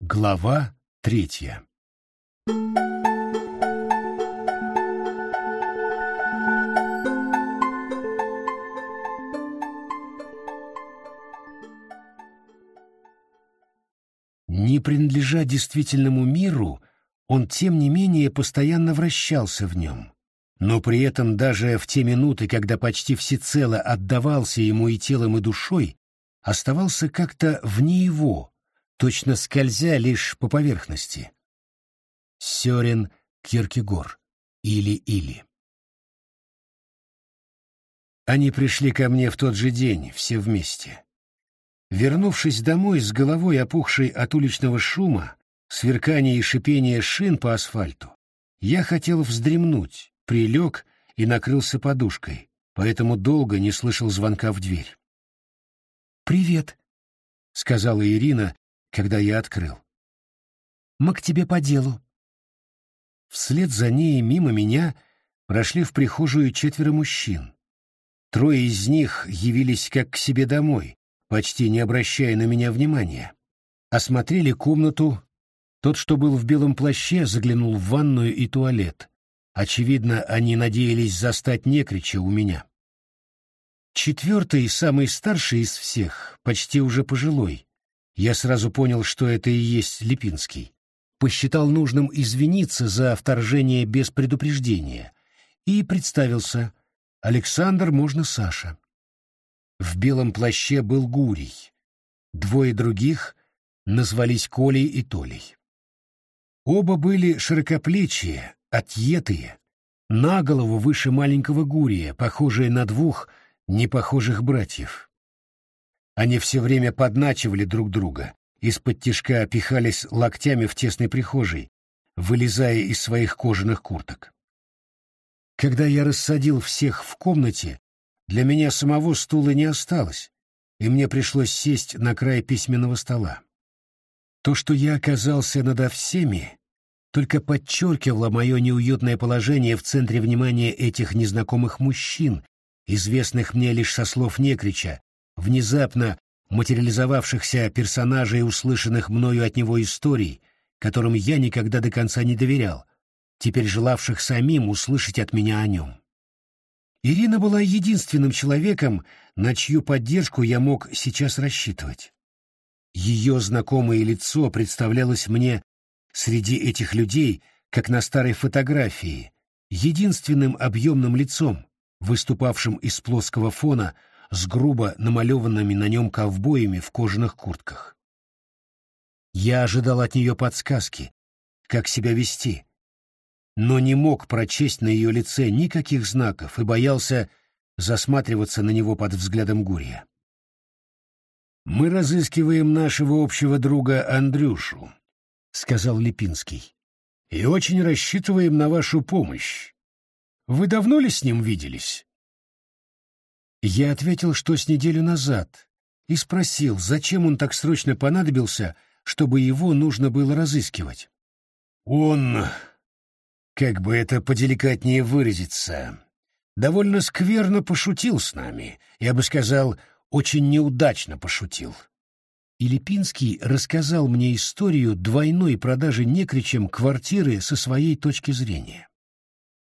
Глава третья Не принадлежа действительному миру, он, тем не менее, постоянно вращался в нем. Но при этом даже в те минуты, когда почти всецело отдавался ему и телом, и душой, оставался как-то вне его, точно скользя лишь по поверхности. Сёрен Киркегор. Или-или. Они пришли ко мне в тот же день, все вместе. Вернувшись домой с головой опухшей от уличного шума, сверкания и шипения шин по асфальту, я хотел вздремнуть, прилег и накрылся подушкой, поэтому долго не слышал звонка в дверь. «Привет», — сказала Ирина, когда я открыл. «Мы к тебе по делу». Вслед за ней мимо меня прошли в прихожую четверо мужчин. Трое из них явились как к себе домой, почти не обращая на меня внимания. Осмотрели комнату. Тот, что был в белом плаще, заглянул в ванную и туалет. Очевидно, они надеялись застать некрича у меня. Четвертый, самый старший из всех, почти уже пожилой. Я сразу понял, что это и есть Липинский. Посчитал нужным извиниться за вторжение без предупреждения и представился. Александр, можно Саша. В белом плаще был Гурий. Двое других назвались Колей и Толей. Оба были широкоплечие, отъетые, на голову выше маленького Гурия, похожие на двух непохожих братьев. Они все время подначивали друг друга, из-под тишка пихались локтями в тесной прихожей, вылезая из своих кожаных курток. Когда я рассадил всех в комнате, для меня самого стула не осталось, и мне пришлось сесть на край письменного стола. То, что я оказался надо всеми, только подчеркивало мое неуютное положение в центре внимания этих незнакомых мужчин, известных мне лишь со слов Некрича, внезапно материализовавшихся персонажей, услышанных мною от него историй, которым я никогда до конца не доверял, теперь желавших самим услышать от меня о нем. Ирина была единственным человеком, на чью поддержку я мог сейчас рассчитывать. Ее знакомое лицо представлялось мне среди этих людей, как на старой фотографии, единственным объемным лицом, выступавшим из плоского фона с грубо намалеванными на нем ковбоями в кожаных куртках. Я ожидал от нее подсказки, как себя вести, но не мог прочесть на ее лице никаких знаков и боялся засматриваться на него под взглядом Гурия. «Мы разыскиваем нашего общего друга Андрюшу», — сказал Липинский, — «и очень рассчитываем на вашу помощь. Вы давно ли с ним виделись?» Я ответил, что с неделю назад, и спросил, зачем он так срочно понадобился, чтобы его нужно было разыскивать. «Он как бы это поделикатнее выразиться, довольно скверно пошутил с нами, я бы сказал, очень неудачно пошутил. И Липинский рассказал мне историю двойной продажи некричем квартиры со своей точки зрения.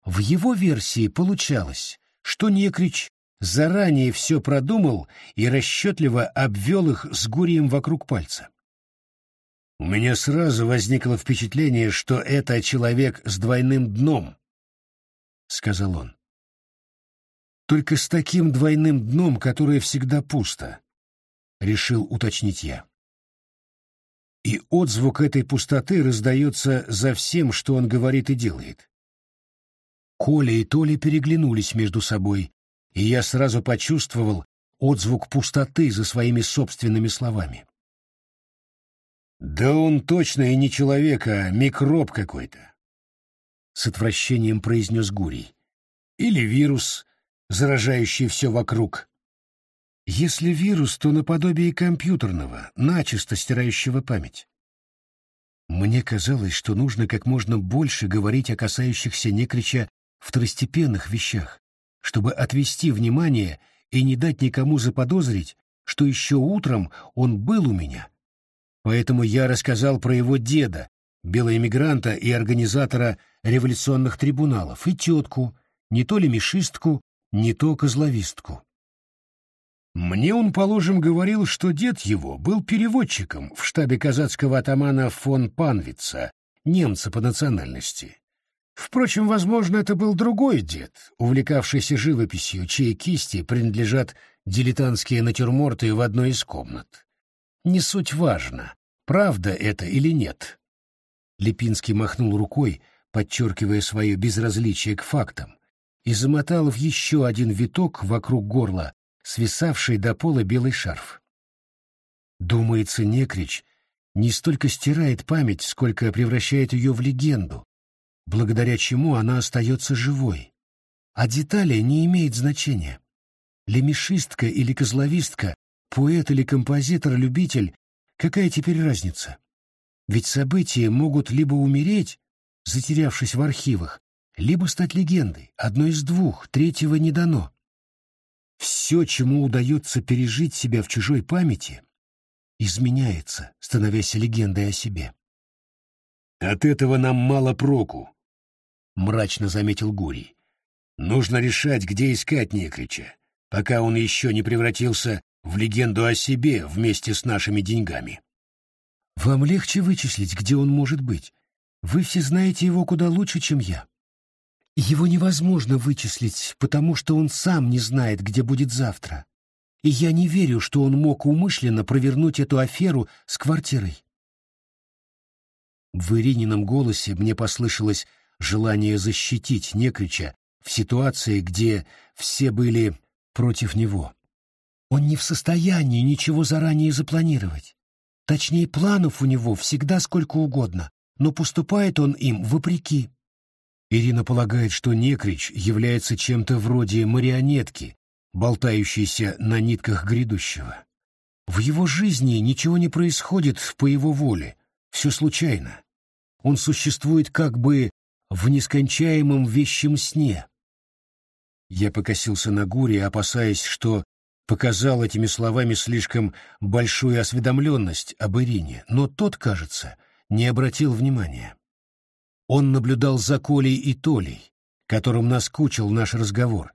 В его версии получалось, что некрич заранее все продумал и расчетливо обвел их с Гурием вокруг пальца. У меня сразу возникло впечатление, что это человек с двойным дном, — сказал он. Только с таким двойным дном, которое всегда пусто, — решил уточнить я. И отзвук этой пустоты раздается за всем, что он говорит и делает. Коля и Толя переглянулись между собой, и я сразу почувствовал отзвук пустоты за своими собственными словами. Да он точно и не человек, а микроб какой-то. С отвращением произнес Гурий. Или вирус, заражающий все вокруг. Если вирус, то наподобие компьютерного, начисто стирающего память. Мне казалось, что нужно как можно больше говорить о касающихся некрича второстепенных вещах, чтобы отвести внимание и не дать никому заподозрить, что еще утром он был у меня — поэтому я рассказал про его деда, белоэмигранта и организатора революционных трибуналов, и тетку, не то ли мишистку, не то козловистку. Мне он, положим, говорил, что дед его был переводчиком в штабе казацкого атамана фон Панвица, немца по национальности. Впрочем, возможно, это был другой дед, увлекавшийся живописью, чьей кисти принадлежат дилетантские натюрморты в одной из комнат. Не суть важно, правда это или нет. Липинский махнул рукой, подчеркивая свое безразличие к фактам, и замотал в еще один виток вокруг горла, свисавший до пола белый шарф. Думается, Некрич не столько стирает память, сколько превращает ее в легенду, благодаря чему она остается живой. А детали не имеют значения. Лемешистка или козловистка, поэт или композитор-любитель, какая теперь разница? Ведь события могут либо умереть, затерявшись в архивах, либо стать легендой, одной из двух, третьего не дано. Все, чему удается пережить себя в чужой памяти, изменяется, становясь легендой о себе. «От этого нам мало проку», — мрачно заметил Гурий. «Нужно решать, где искать Некрича, пока он еще не превратился в легенду о себе вместе с нашими деньгами». «Вам легче вычислить, где он может быть. Вы все знаете его куда лучше, чем я. Его невозможно вычислить, потому что он сам не знает, где будет завтра. И я не верю, что он мог умышленно провернуть эту аферу с квартирой». В Иринином голосе мне послышалось желание защитить Некрича в ситуации, где все были против него. Он не в состоянии ничего заранее запланировать. Точнее, планов у него всегда сколько угодно, но поступает он им вопреки. Ирина полагает, что Некрич является чем-то вроде марионетки, болтающейся на нитках грядущего. В его жизни ничего не происходит по его воле, все случайно. Он существует как бы в нескончаемом вещем сне. Я покосился на Гури, опасаясь, что показал этими словами слишком большую осведомленность об Ирине, но тот, кажется, не обратил внимания. Он наблюдал за Колей и Толей, которым наскучил наш разговор,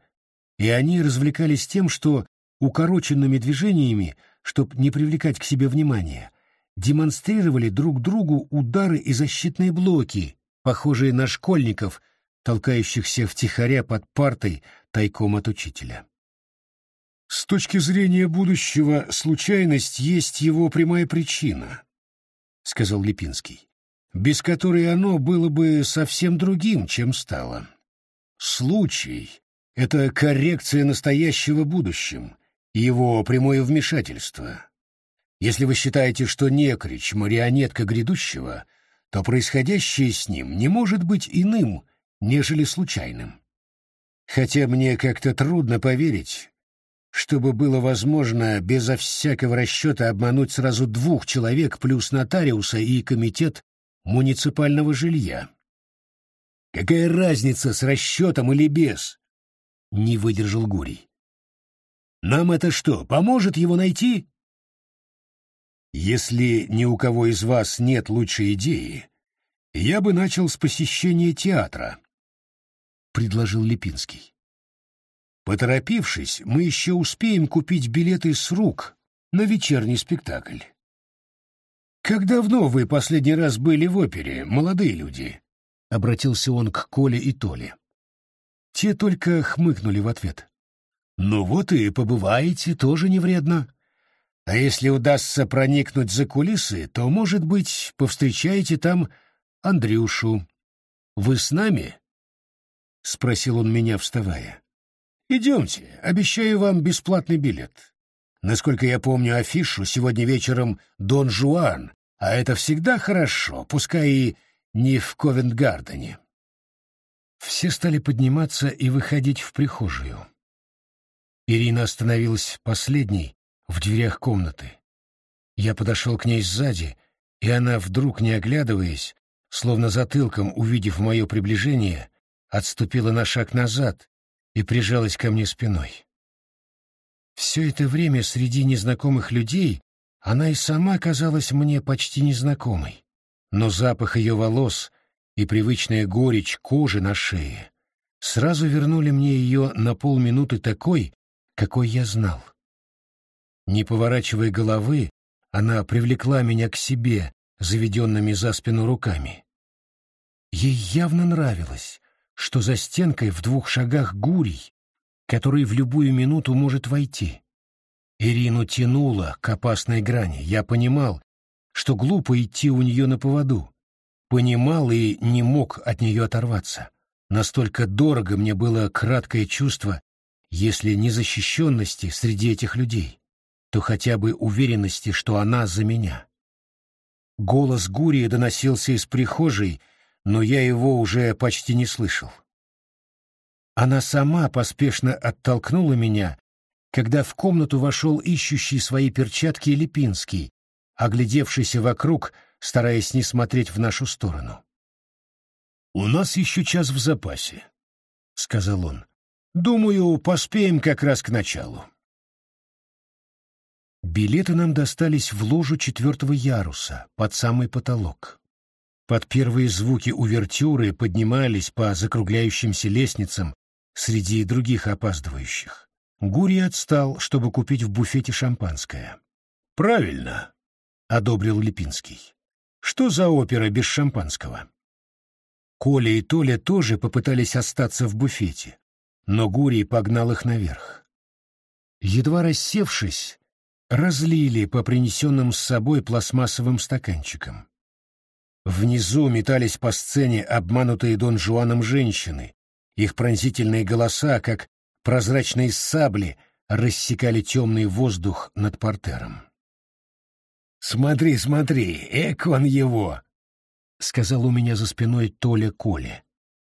и они развлекались тем, что укороченными движениями, чтобы не привлекать к себе внимания, демонстрировали друг другу удары и защитные блоки, похожие на школьников, толкающихся втихаря под партой тайком от учителя. С точки зрения будущего, случайность есть его прямая причина, — сказал Липинский, — без которой оно было бы совсем другим, чем стало. Случай — это коррекция настоящего будущим, его прямое вмешательство. Если вы считаете, что Некрич — марионетка грядущего — то происходящее с ним не может быть иным, нежели случайным. Хотя мне как-то трудно поверить, чтобы было возможно безо всякого расчета обмануть сразу двух человек плюс нотариуса и комитет муниципального жилья. Какая разница с расчетом или без? Не выдержал Гурий. Нам это что, поможет его найти? Если ни у кого из вас нет лучшей идеи, я бы начал с посещения театра, — предложил Липинский. Поторопившись, мы еще успеем купить билеты с рук на вечерний спектакль. «Как давно вы последний раз были в опере, молодые люди?» — обратился он к Коле и Толе. Те только хмыкнули в ответ. «Ну вот и побываете, тоже не вредно. А если удастся проникнуть за кулисы, то, может быть, повстречаете там Андрюшу. Вы с нами? — спросил он меня, вставая. — Идемте, обещаю вам бесплатный билет. Насколько я помню афишу, сегодня вечером Дон Жуан, а это всегда хорошо, пускай и не в Ковент-Гардене. Все стали подниматься и выходить в прихожую. Ирина остановилась последней, в дверях комнаты. Я подошел к ней сзади, и она, вдруг не оглядываясь, словно затылком увидев мое приближение, отступила на шаг назад и прижалась ко мне спиной. Все это время среди незнакомых людей Она и сама казалась мне почти незнакомой, но запах ее волос и привычная горечь кожи на шее сразу вернули мне ее на полминуты такой, какой я знал. Не поворачивая головы, она привлекла меня к себе, заведенными за спину руками. Ей явно нравилось, что за стенкой в двух шагах гурий, который в любую минуту может войти. Ирину тянуло к опасной грани. Я понимал, что глупо идти у нее на поводу. Понимал и не мог от нее оторваться. Настолько дорого мне было краткое чувство, если не защищенности среди этих людей, то хотя бы уверенности, что она за меня. Голос Гурии доносился из прихожей, но я его уже почти не слышал. Она сама поспешно оттолкнула меня когда в комнату вошел ищущий свои перчатки Липинский, оглядевшийся вокруг, стараясь не смотреть в нашу сторону. «У нас еще час в запасе», — сказал он. «Думаю, поспеем как раз к началу». Билеты нам достались в ложу четвертого яруса, под самый потолок. Под первые звуки увертюры поднимались по закругляющимся лестницам среди других опаздывающих. Гури отстал, чтобы купить в буфете шампанское. «Правильно», — одобрил Липинский. «Что за опера без шампанского?» Коля и Толя тоже попытались остаться в буфете, но Гурий погнал их наверх. Едва рассевшись, разлили по принесенным с собой пластмассовым стаканчикам. Внизу метались по сцене обманутые Дон Жуаном женщины, их пронзительные голоса, как Прозрачные сабли рассекали темный воздух над портером. «Смотри, смотри, эк он его!» — сказал у меня за спиной Толя Коля.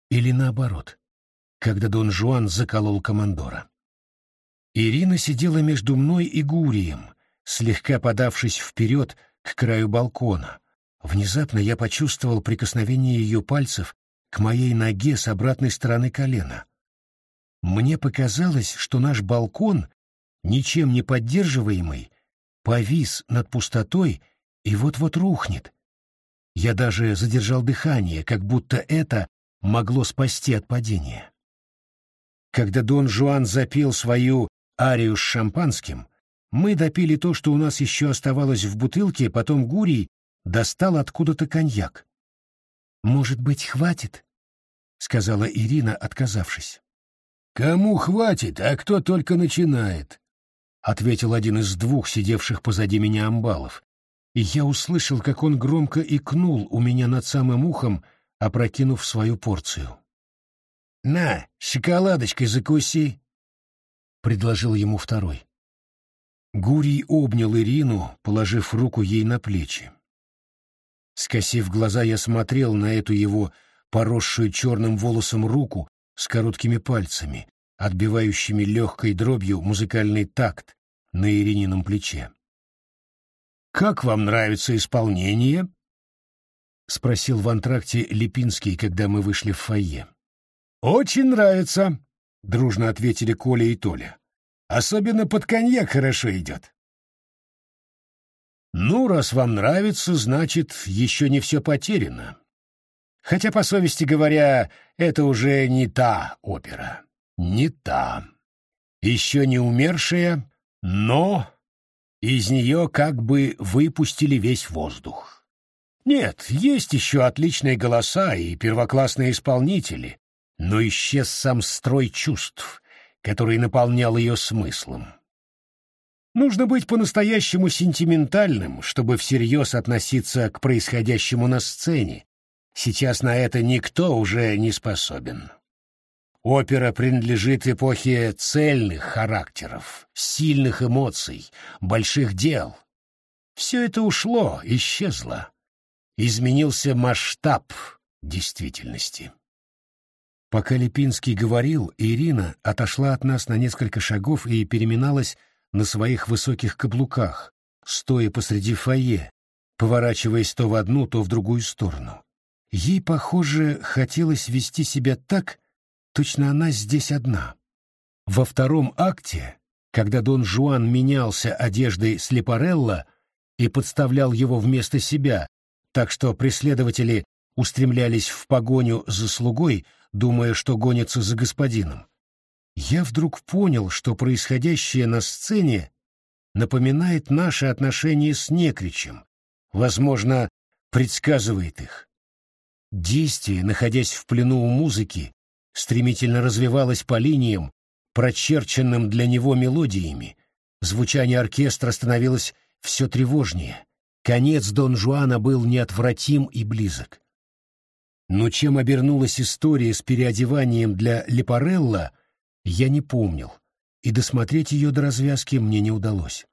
Или наоборот, когда Дон Жуан заколол командора. Ирина сидела между мной и Гурием, слегка подавшись вперед к краю балкона. Внезапно я почувствовал прикосновение ее пальцев к моей ноге с обратной стороны колена. Мне показалось, что наш балкон, ничем не поддерживаемый, повис над пустотой и вот-вот рухнет. Я даже задержал дыхание, как будто это могло спасти от падения. Когда Дон Жуан запил свою арию с шампанским, мы допили то, что у нас еще оставалось в бутылке, потом Гурий достал откуда-то коньяк. «Может быть, хватит?» — сказала Ирина, отказавшись. «Кому хватит, а кто только начинает», — ответил один из двух сидевших позади меня амбалов. И я услышал, как он громко икнул у меня над самым ухом, опрокинув свою порцию. «На, шоколадочкой закуси», — предложил ему второй. Гурий обнял Ирину, положив руку ей на плечи. Скосив глаза, я смотрел на эту его поросшую черным волосом руку, с короткими пальцами, отбивающими легкой дробью музыкальный такт на Иринином плече. «Как вам нравится исполнение?» — спросил в антракте Липинский, когда мы вышли в фойе. «Очень нравится», — дружно ответили Коля и Толя. «Особенно под коньяк хорошо идет». «Ну, раз вам нравится, значит, еще не все потеряно», Хотя, по совести говоря, это уже не та опера. Не та. Еще не умершая, но из нее как бы выпустили весь воздух. Нет, есть еще отличные голоса и первоклассные исполнители, но исчез сам строй чувств, который наполнял ее смыслом. Нужно быть по-настоящему сентиментальным, чтобы всерьез относиться к происходящему на сцене, Сейчас на это никто уже не способен. Опера принадлежит эпохе цельных характеров, сильных эмоций, больших дел. Все это ушло, исчезло. Изменился масштаб действительности. Пока Липинский говорил, Ирина отошла от нас на несколько шагов и переминалась на своих высоких каблуках, стоя посреди фойе, поворачиваясь то в одну, то в другую сторону. Ей, похоже, хотелось вести себя так, точно она здесь одна. Во втором акте, когда Дон Жуан менялся одеждой с Лепарелло, и подставлял его вместо себя, так что преследователи устремлялись в погоню за слугой, думая, что гонятся за господином. Я вдруг понял, что происходящее на сцене напоминает наши отношения с Некричем, возможно, предсказывает их. Действие, находясь в плену у музыки, стремительно развивалось по линиям, прочерченным для него мелодиями. Звучание оркестра становилось все тревожнее. Конец Дон Жуана был неотвратим и близок. Но чем обернулась история с переодеванием для Лепарелла, я не помнил, и досмотреть ее до развязки мне не удалось.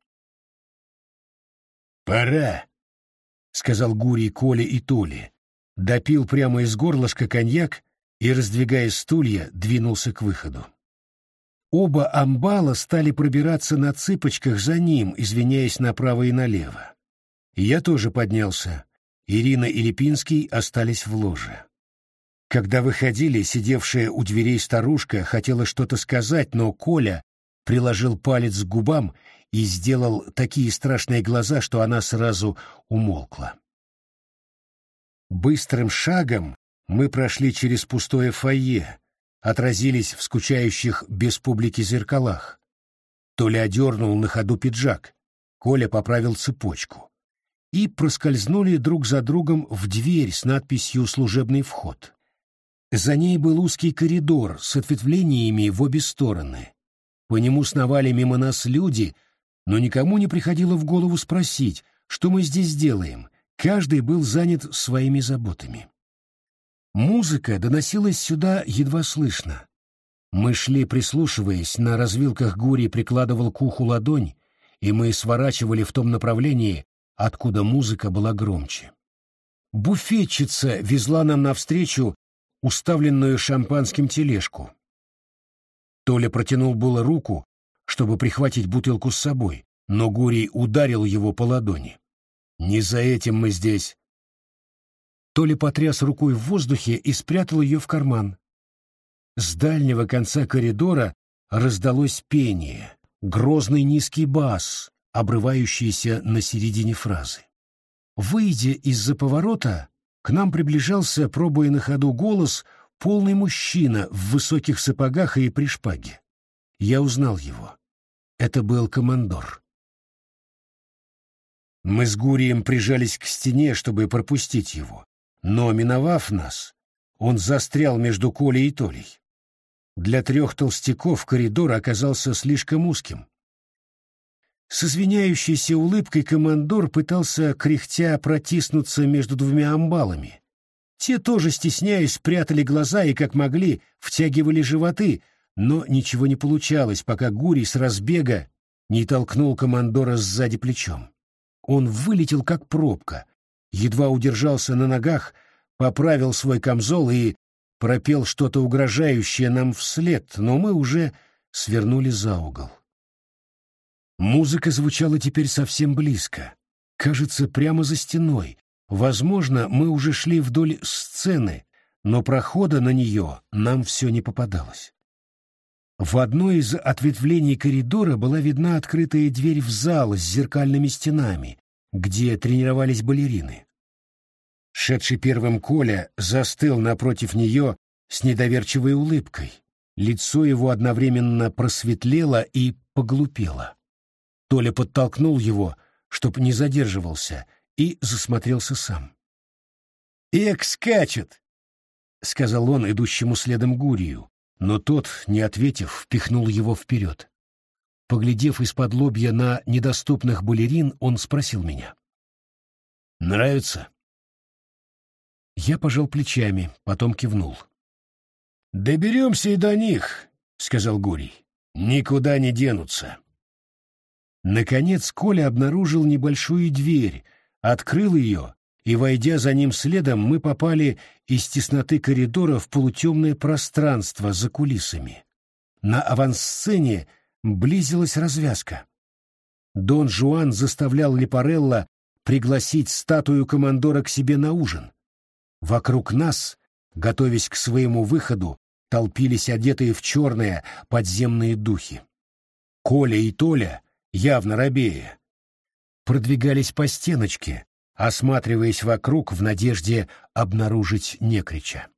«Пора», — сказал Гурий Коле и Толе, допил прямо из горлышка коньяк и, раздвигая стулья, двинулся к выходу. Оба амбала стали пробираться на цыпочках за ним, извиняясь направо и налево. Я тоже поднялся. Ирина и Липинский остались в ложе. Когда выходили, сидевшая у дверей старушка хотела что-то сказать, но Коля приложил палец к губам и сделал такие страшные глаза, что она сразу умолкла. Быстрым шагом мы прошли через пустое фойе, отразились в скучающих без публики зеркалах. Толя одернул на ходу пиджак, Коля поправил цепочку. И проскользнули друг за другом в дверь с надписью «Служебный вход». За ней был узкий коридор с ответвлениями в обе стороны. По нему сновали мимо нас люди, но никому не приходило в голову спросить, что мы здесь делаем. Каждый был занят своими заботами. Музыка доносилась сюда едва слышно. Мы шли, прислушиваясь, на развилках Гури прикладывал к уху ладонь, и мы сворачивали в том направлении, откуда музыка была громче. Буфетчица везла нам навстречу уставленную шампанским тележку. Толя протянул было руку, чтобы прихватить бутылку с собой, но Гурий ударил его по ладони. «Не за этим мы здесь». Толя потряс рукой в воздухе и спрятал ее в карман. С дальнего конца коридора раздалось пение, грозный низкий бас, обрывающийся на середине фразы. Выйдя из-за поворота, к нам приближался, пробуя на ходу голос, полный мужчина в высоких сапогах и при шпаге. Я узнал его. Это был командор. Мы с Гурием прижались к стене, чтобы пропустить его, но, миновав нас, он застрял между Колей и Толей. Для трех толстяков коридор оказался слишком узким. С извиняющейся улыбкой командор пытался, кряхтя, протиснуться между двумя амбалами. Те тоже, стесняясь, прятали глаза и, как могли, втягивали животы, но ничего не получалось, пока Гурий с разбега не толкнул командора сзади плечом. Он вылетел, как пробка, едва удержался на ногах, поправил свой камзол и пропел что-то угрожающее нам вслед, но мы уже свернули за угол. Музыка звучала теперь совсем близко. Кажется, прямо за стеной. Возможно, мы уже шли вдоль сцены, но прохода на нее нам все не попадалось. В одной из ответвлений коридора была видна открытая дверь в зал с зеркальными стенами, где тренировались балерины. Шедший первым Коля застыл напротив нее с недоверчивой улыбкой. Лицо его одновременно просветлело и поглупело. Толя подтолкнул его, чтоб не задерживался, и засмотрелся сам. «Эк, скачет!» — сказал он идущему следом Гурию, но тот, не ответив, впихнул его вперед. Поглядев из-под лобья на недоступных балерин, он спросил меня. «Нравится?» Я пожал плечами, потом кивнул. «Доберемся и до них», — сказал Гурий. «Никуда не денутся». Наконец Коля обнаружил небольшую дверь, открыл ее, и, войдя за ним следом, мы попали из тесноты коридора в полутемное пространство за кулисами. На авансцене близилась развязка. Дон Жуан заставлял Лепарелла пригласить статую командора к себе на ужин. Вокруг нас, готовясь к своему выходу, толпились одетые в черные подземные духи. Коля и Толя — явно робея. продвигались по стеночке, осматриваясь вокруг в надежде обнаружить Некрича.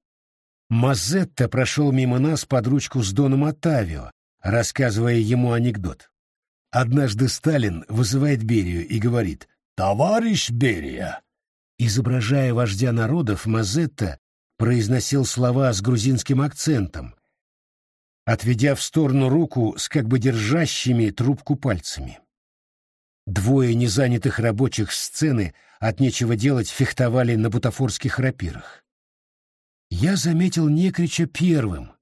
Мазетта прошел мимо нас под ручку с Доном Оттавио, рассказывая ему анекдот. Однажды Сталин вызывает Берию и говорит «Товарищ Берия!» Изображая вождя народов, Мазетта произносил слова с грузинским акцентом, отведя в сторону руку с как бы держащими трубку пальцами. Двое незанятых рабочих сцены от нечего делать фехтовали на бутафорских рапирах. Я заметил Некрича первым.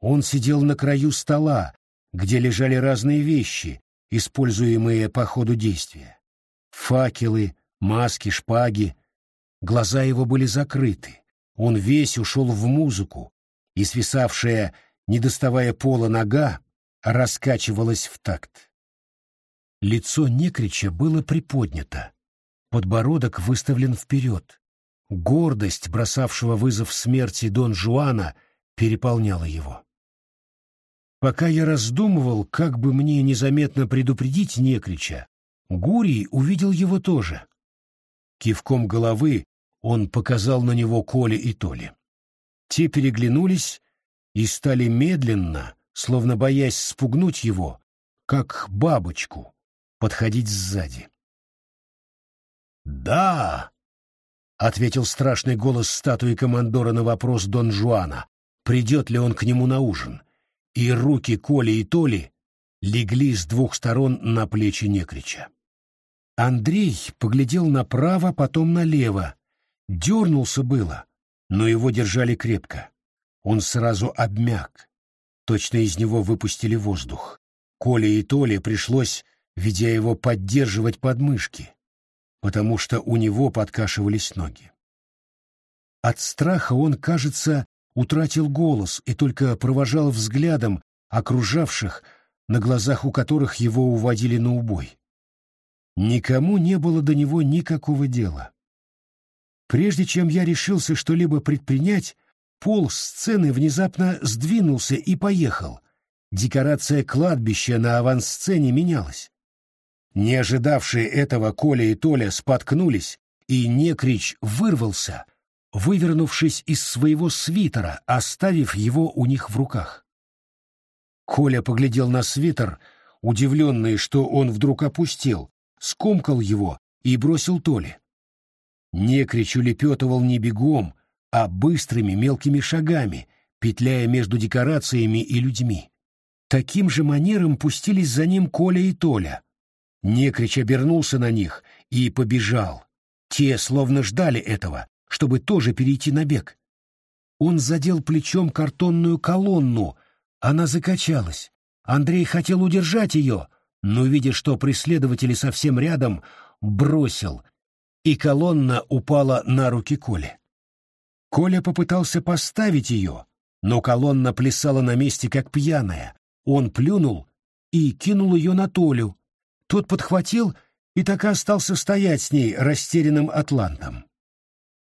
Он сидел на краю стола, где лежали разные вещи, используемые по ходу действия. Факелы, маски, шпаги. Глаза его были закрыты. Он весь ушел в музыку, и свисавшая, не доставая пола нога, раскачивалась в такт. Лицо Некрича было приподнято, подбородок выставлен вперед. Гордость, бросавшего вызов смерти Дон Жуана, переполняла его. Пока я раздумывал, как бы мне незаметно предупредить Некрича, Гурий увидел его тоже. Кивком головы он показал на него Коле и Толе. Те переглянулись и стали медленно, словно боясь спугнуть его, как бабочку, подходить сзади. «Да!» — ответил страшный голос статуи командора на вопрос Дон Жуана, придет ли он к нему на ужин, и руки Коли и Толи легли с двух сторон на плечи Некрича. Андрей поглядел направо, потом налево, дернулся было, но его держали крепко. Он сразу обмяк. Точно из него выпустили воздух. Коле и Толе пришлось, ведя его, поддерживать подмышки потому что у него подкашивались ноги. От страха он, кажется, утратил голос и только провожал взглядом окружавших, на глазах у которых его уводили на убой. Никому не было до него никакого дела. Прежде чем я решился что-либо предпринять, пол сцены внезапно сдвинулся и поехал. Декорация кладбища на авансцене менялась. Не ожидавшие этого Коля и Толя споткнулись, и Некрич вырвался, вывернувшись из своего свитера, оставив его у них в руках. Коля поглядел на свитер, удивленный, что он вдруг опустил, скомкал его и бросил Толе. Некрич улепетывал не бегом, а быстрыми мелкими шагами, петляя между декорациями и людьми. Таким же манером пустились за ним Коля и Толя — Некрич обернулся на них и побежал. Те словно ждали этого, чтобы тоже перейти на бег. Он задел плечом картонную колонну, она закачалась. Андрей хотел удержать ее, но, видя, что преследователи совсем рядом, бросил, и колонна упала на руки Коли. Коля попытался поставить ее, но колонна плясала на месте, как пьяная. Он плюнул и кинул ее на Толю, тот подхватил и так и остался стоять с ней растерянным атлантом.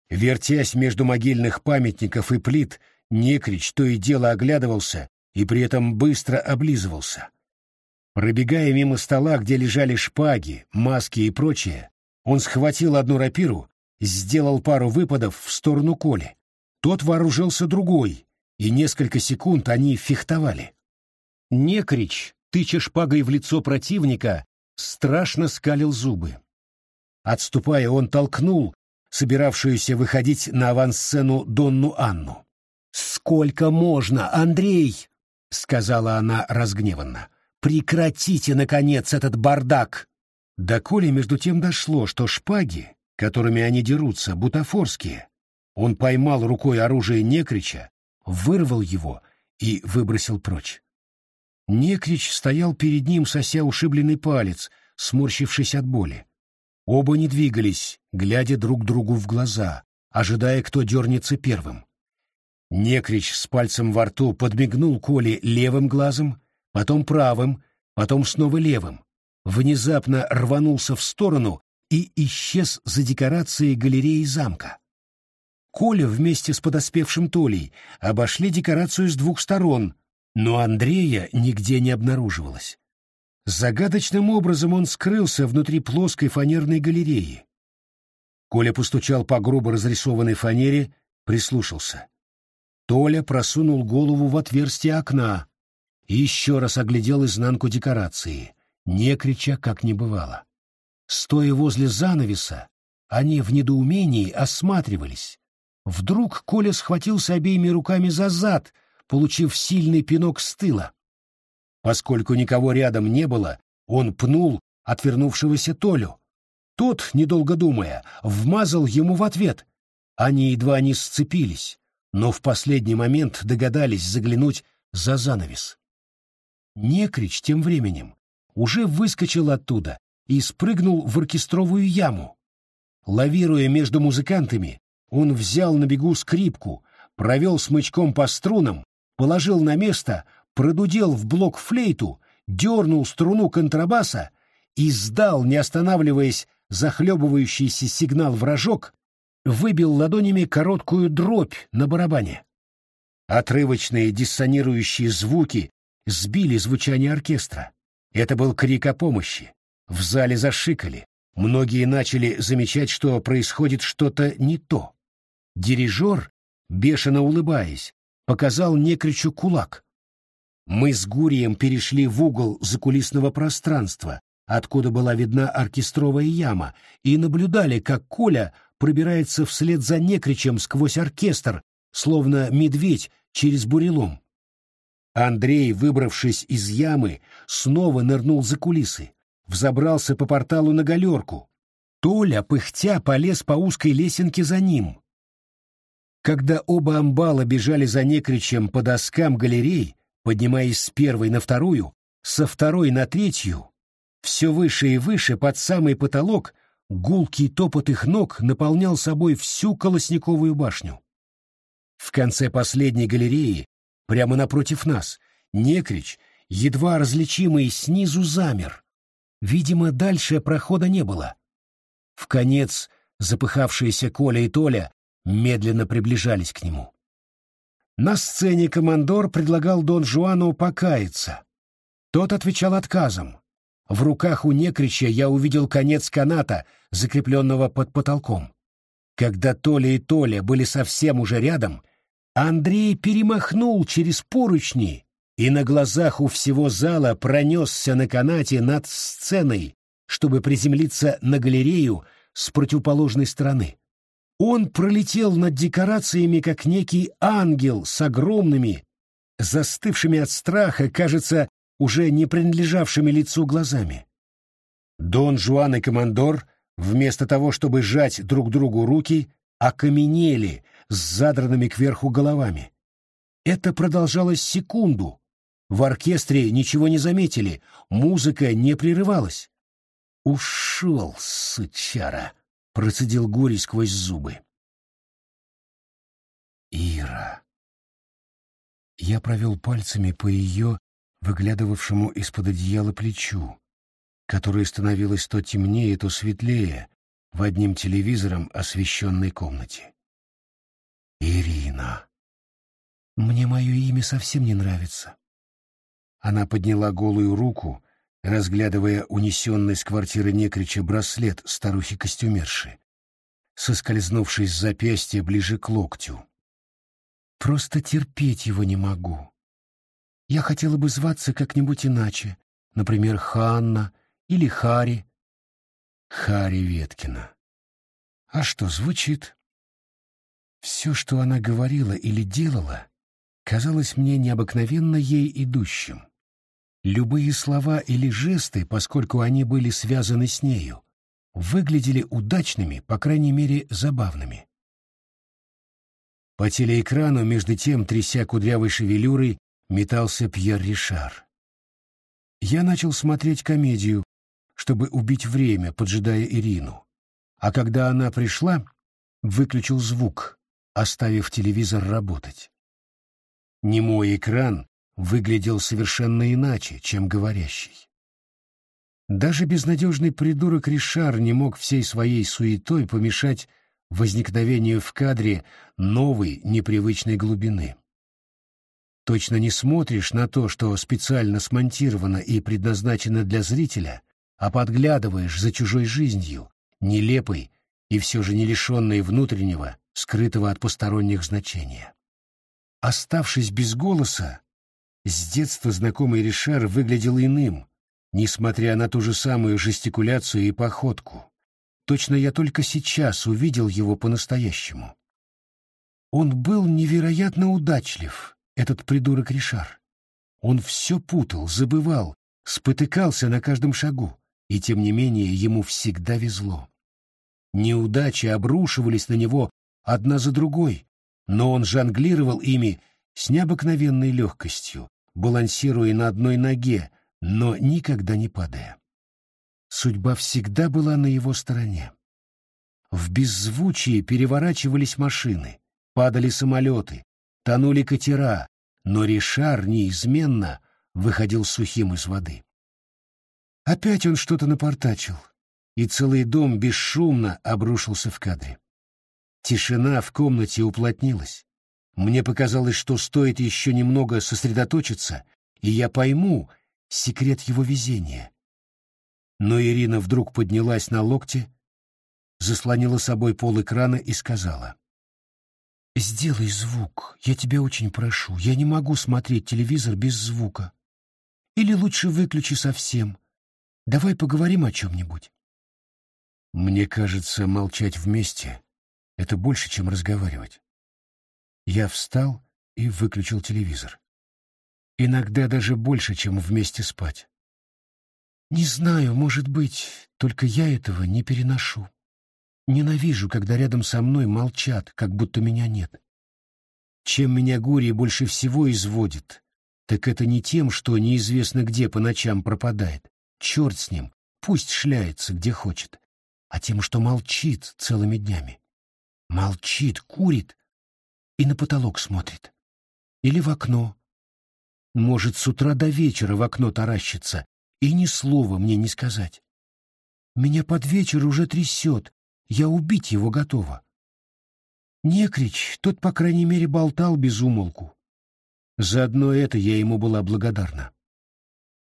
Вертясь между могильных памятников и плит, Некрич то и дело оглядывался и при этом быстро облизывался. Пробегая мимо стола, где лежали шпаги, маски и прочее, он схватил одну рапиру, сделал пару выпадов в сторону Коли. Тот вооружился другой, и несколько секунд они фехтовали. Некрич, тыча шпагой в лицо противника, страшно скалил зубы. Отступая, он толкнул собиравшуюся выходить на авансцену Донну Анну. «Сколько можно, Андрей?» — сказала она разгневанно. «Прекратите, наконец, этот бардак!» До Коли между тем дошло, что шпаги, которыми они дерутся, бутафорские. Он поймал рукой оружие Некрича, вырвал его и выбросил прочь. Некрич стоял перед ним, сося ушибленный палец, сморщившись от боли. Оба не двигались, глядя друг другу в глаза, ожидая, кто дернется первым. Некрич с пальцем во рту подмигнул Коле левым глазом, потом правым, потом снова левым. Внезапно рванулся в сторону и исчез за декорацией галереи замка. Коля вместе с подоспевшим Толей обошли декорацию с двух сторон — но Андрея нигде не обнаруживалось. Загадочным образом он скрылся внутри плоской фанерной галереи. Коля постучал по грубо разрисованной фанере, прислушался. Толя просунул голову в отверстие окна и еще раз оглядел изнанку декорации, не крича, как не бывало. Стоя возле занавеса, они в недоумении осматривались. Вдруг Коля схватился обеими руками за зад, получив сильный пинок с тыла. Поскольку никого рядом не было, он пнул отвернувшегося Толю. Тот, недолго думая, вмазал ему в ответ. Они едва не сцепились, но в последний момент догадались заглянуть за занавес. Некрич тем временем уже выскочил оттуда и спрыгнул в оркестровую яму. Лавируя между музыкантами, он взял на бегу скрипку, провел смычком по струнам, положил на место, продудел в блок флейту, дернул струну контрабаса и сдал, не останавливаясь, захлебывающийся сигнал вражок, выбил ладонями короткую дробь на барабане. Отрывочные диссонирующие звуки сбили звучание оркестра. Это был крик о помощи. В зале зашикали. Многие начали замечать, что происходит что-то не то. Дирижер, бешено улыбаясь, показал некричу кулак. Мы с Гурием перешли в угол закулисного пространства, откуда была видна оркестровая яма, и наблюдали, как Коля пробирается вслед за некричем сквозь оркестр, словно медведь через бурелом. Андрей, выбравшись из ямы, снова нырнул за кулисы, взобрался по порталу на галерку. Толя, пыхтя, полез по узкой лесенке за ним. Когда оба амбала бежали за некричем по доскам галерей, поднимаясь с первой на вторую, со второй на третью, все выше и выше под самый потолок Гулкий топот их ног наполнял собой всю Колосниковую башню. В конце последней галереи, прямо напротив нас, Некрич, едва различимый снизу, замер. Видимо, дальше прохода не было. В конец запыхавшиеся Коля и Толя медленно приближались к нему. На сцене командор предлагал Дон Жуану покаяться. Тот отвечал отказом. В руках у Некрича я увидел конец каната, закрепленного под потолком. Когда Толя и Толя были совсем уже рядом, Андрей перемахнул через поручни и на глазах у всего зала пронесся на канате над сценой, чтобы приземлиться на галерею с противоположной стороны. Он пролетел над декорациями, как некий ангел с огромными, застывшими от страха, кажется, уже не принадлежавшими лицу глазами. Дон Жуан и командор, вместо того, чтобы сжать друг другу руки, окаменели с задранными кверху головами. Это продолжалось секунду. В оркестре ничего не заметили, музыка не прерывалась. «Ушел, сучара!» — процедил Гурий сквозь зубы. Ира. Я провел пальцами по ее выглядывавшему из-под одеяла плечу, которое становилось то темнее, то светлее в одним телевизором освещенной комнате. «Ирина, мне мое имя совсем не нравится». Она подняла голую руку, разглядывая унесенный с квартиры Некрича браслет старухи-костюмерши, соскользнувший с запястья ближе к локтю. «Просто терпеть его не могу. Я хотела бы зваться как-нибудь иначе, например, Ханна или Хари. Хари Веткина. А что, звучит? Все, что она говорила или делала, казалось мне необыкновенно ей идущим. Любые слова или жесты, поскольку они были связаны с нею, выглядели удачными, по крайней мере, забавными. По телеэкрану, между тем, тряся кудрявой шевелюрой, метался Пьер Ришар. Я начал смотреть комедию, чтобы убить время, поджидая Ирину. А когда она пришла, выключил звук, оставив телевизор работать. Немой экран выглядел совершенно иначе, чем говорящий. Даже безнадежный придурок Ришар не мог всей своей суетой помешать возникновению в кадре новой непривычной глубины. Точно не смотришь на то, что специально смонтировано и предназначено для зрителя, а подглядываешь за чужой жизнью, нелепой и все же не лишенной внутреннего, скрытого от посторонних значения. Оставшись без голоса, с детства знакомый Ришар выглядел иным, несмотря на ту же самую жестикуляцию и походку. Точно я только сейчас увидел его по-настоящему. Он был невероятно удачлив, этот придурок Ришар. Он все путал, забывал, спотыкался на каждом шагу, и тем не менее ему всегда везло. Неудачи обрушивались на него одна за другой, но он жонглировал ими с необыкновенной легкостью, балансируя на одной ноге, но никогда не падая. Судьба всегда была на его стороне. В беззвучии переворачивались машины, падали самолеты, тонули катера, но Ришар неизменно выходил сухим из воды. Опять он что-то напортачил, и целый дом бесшумно обрушился в кадре. Тишина в комнате уплотнилась. Мне показалось, что стоит еще немного сосредоточиться, и я пойму секрет его везения. Но Ирина вдруг поднялась на локте, заслонила собой пол экрана и сказала. «Сделай звук, я тебя очень прошу. Я не могу смотреть телевизор без звука. Или лучше выключи совсем. Давай поговорим о чем-нибудь». Мне кажется, молчать вместе — это больше, чем разговаривать. Я встал и выключил телевизор. Иногда даже больше, чем вместе спать. Не знаю, может быть, только я этого не переношу. Ненавижу, когда рядом со мной молчат, как будто меня нет. Чем меня горе больше всего изводит, так это не тем, что неизвестно где по ночам пропадает. Черт с ним, пусть шляется, где хочет. А тем, что молчит целыми днями. Молчит, курит и на потолок смотрит. Или в окно. Может, с утра до вечера в окно таращится, и ни слова мне не сказать. Меня под вечер уже трясет, я убить его готова. Некрич, тот, по крайней мере, болтал без умолку. Заодно это я ему была благодарна.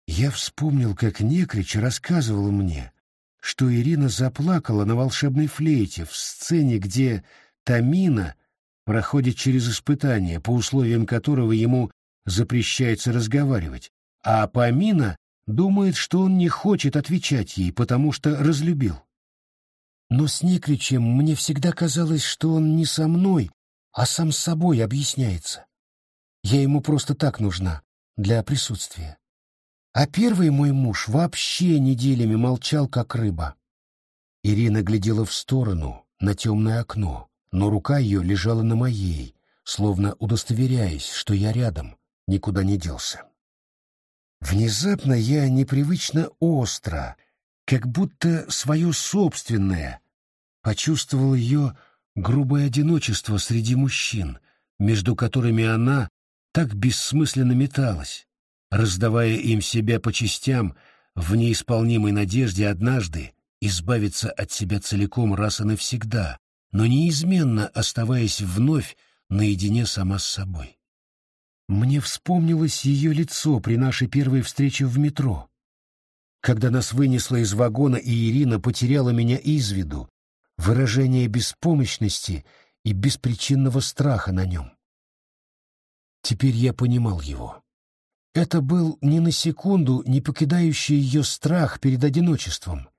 Я вспомнил, как Некрич рассказывал мне, что Ирина заплакала на волшебной флейте в сцене, где Тамина проходит через испытание, по условиям которого ему запрещается разговаривать, а Памина думает, что он не хочет отвечать ей, потому что разлюбил. Но с Некричем мне всегда казалось, что он не со мной, а сам с собой объясняется. Я ему просто так нужна, для присутствия. А первый мой муж вообще неделями молчал, как рыба. Ирина глядела в сторону, на темное окно но рука ее лежала на моей, словно удостоверяясь, что я рядом, никуда не делся. Внезапно я непривычно остро, как будто свое собственное, почувствовал ее грубое одиночество среди мужчин, между которыми она так бессмысленно металась, раздавая им себя по частям в неисполнимой надежде однажды избавиться от себя целиком раз и навсегда, но неизменно оставаясь вновь наедине сама с собой. Мне вспомнилось ее лицо при нашей первой встрече в метро, когда нас вынесло из вагона, и Ирина потеряла меня из виду, выражение беспомощности и беспричинного страха на нем. Теперь я понимал его. Это был ни на секунду не покидающий ее страх перед одиночеством,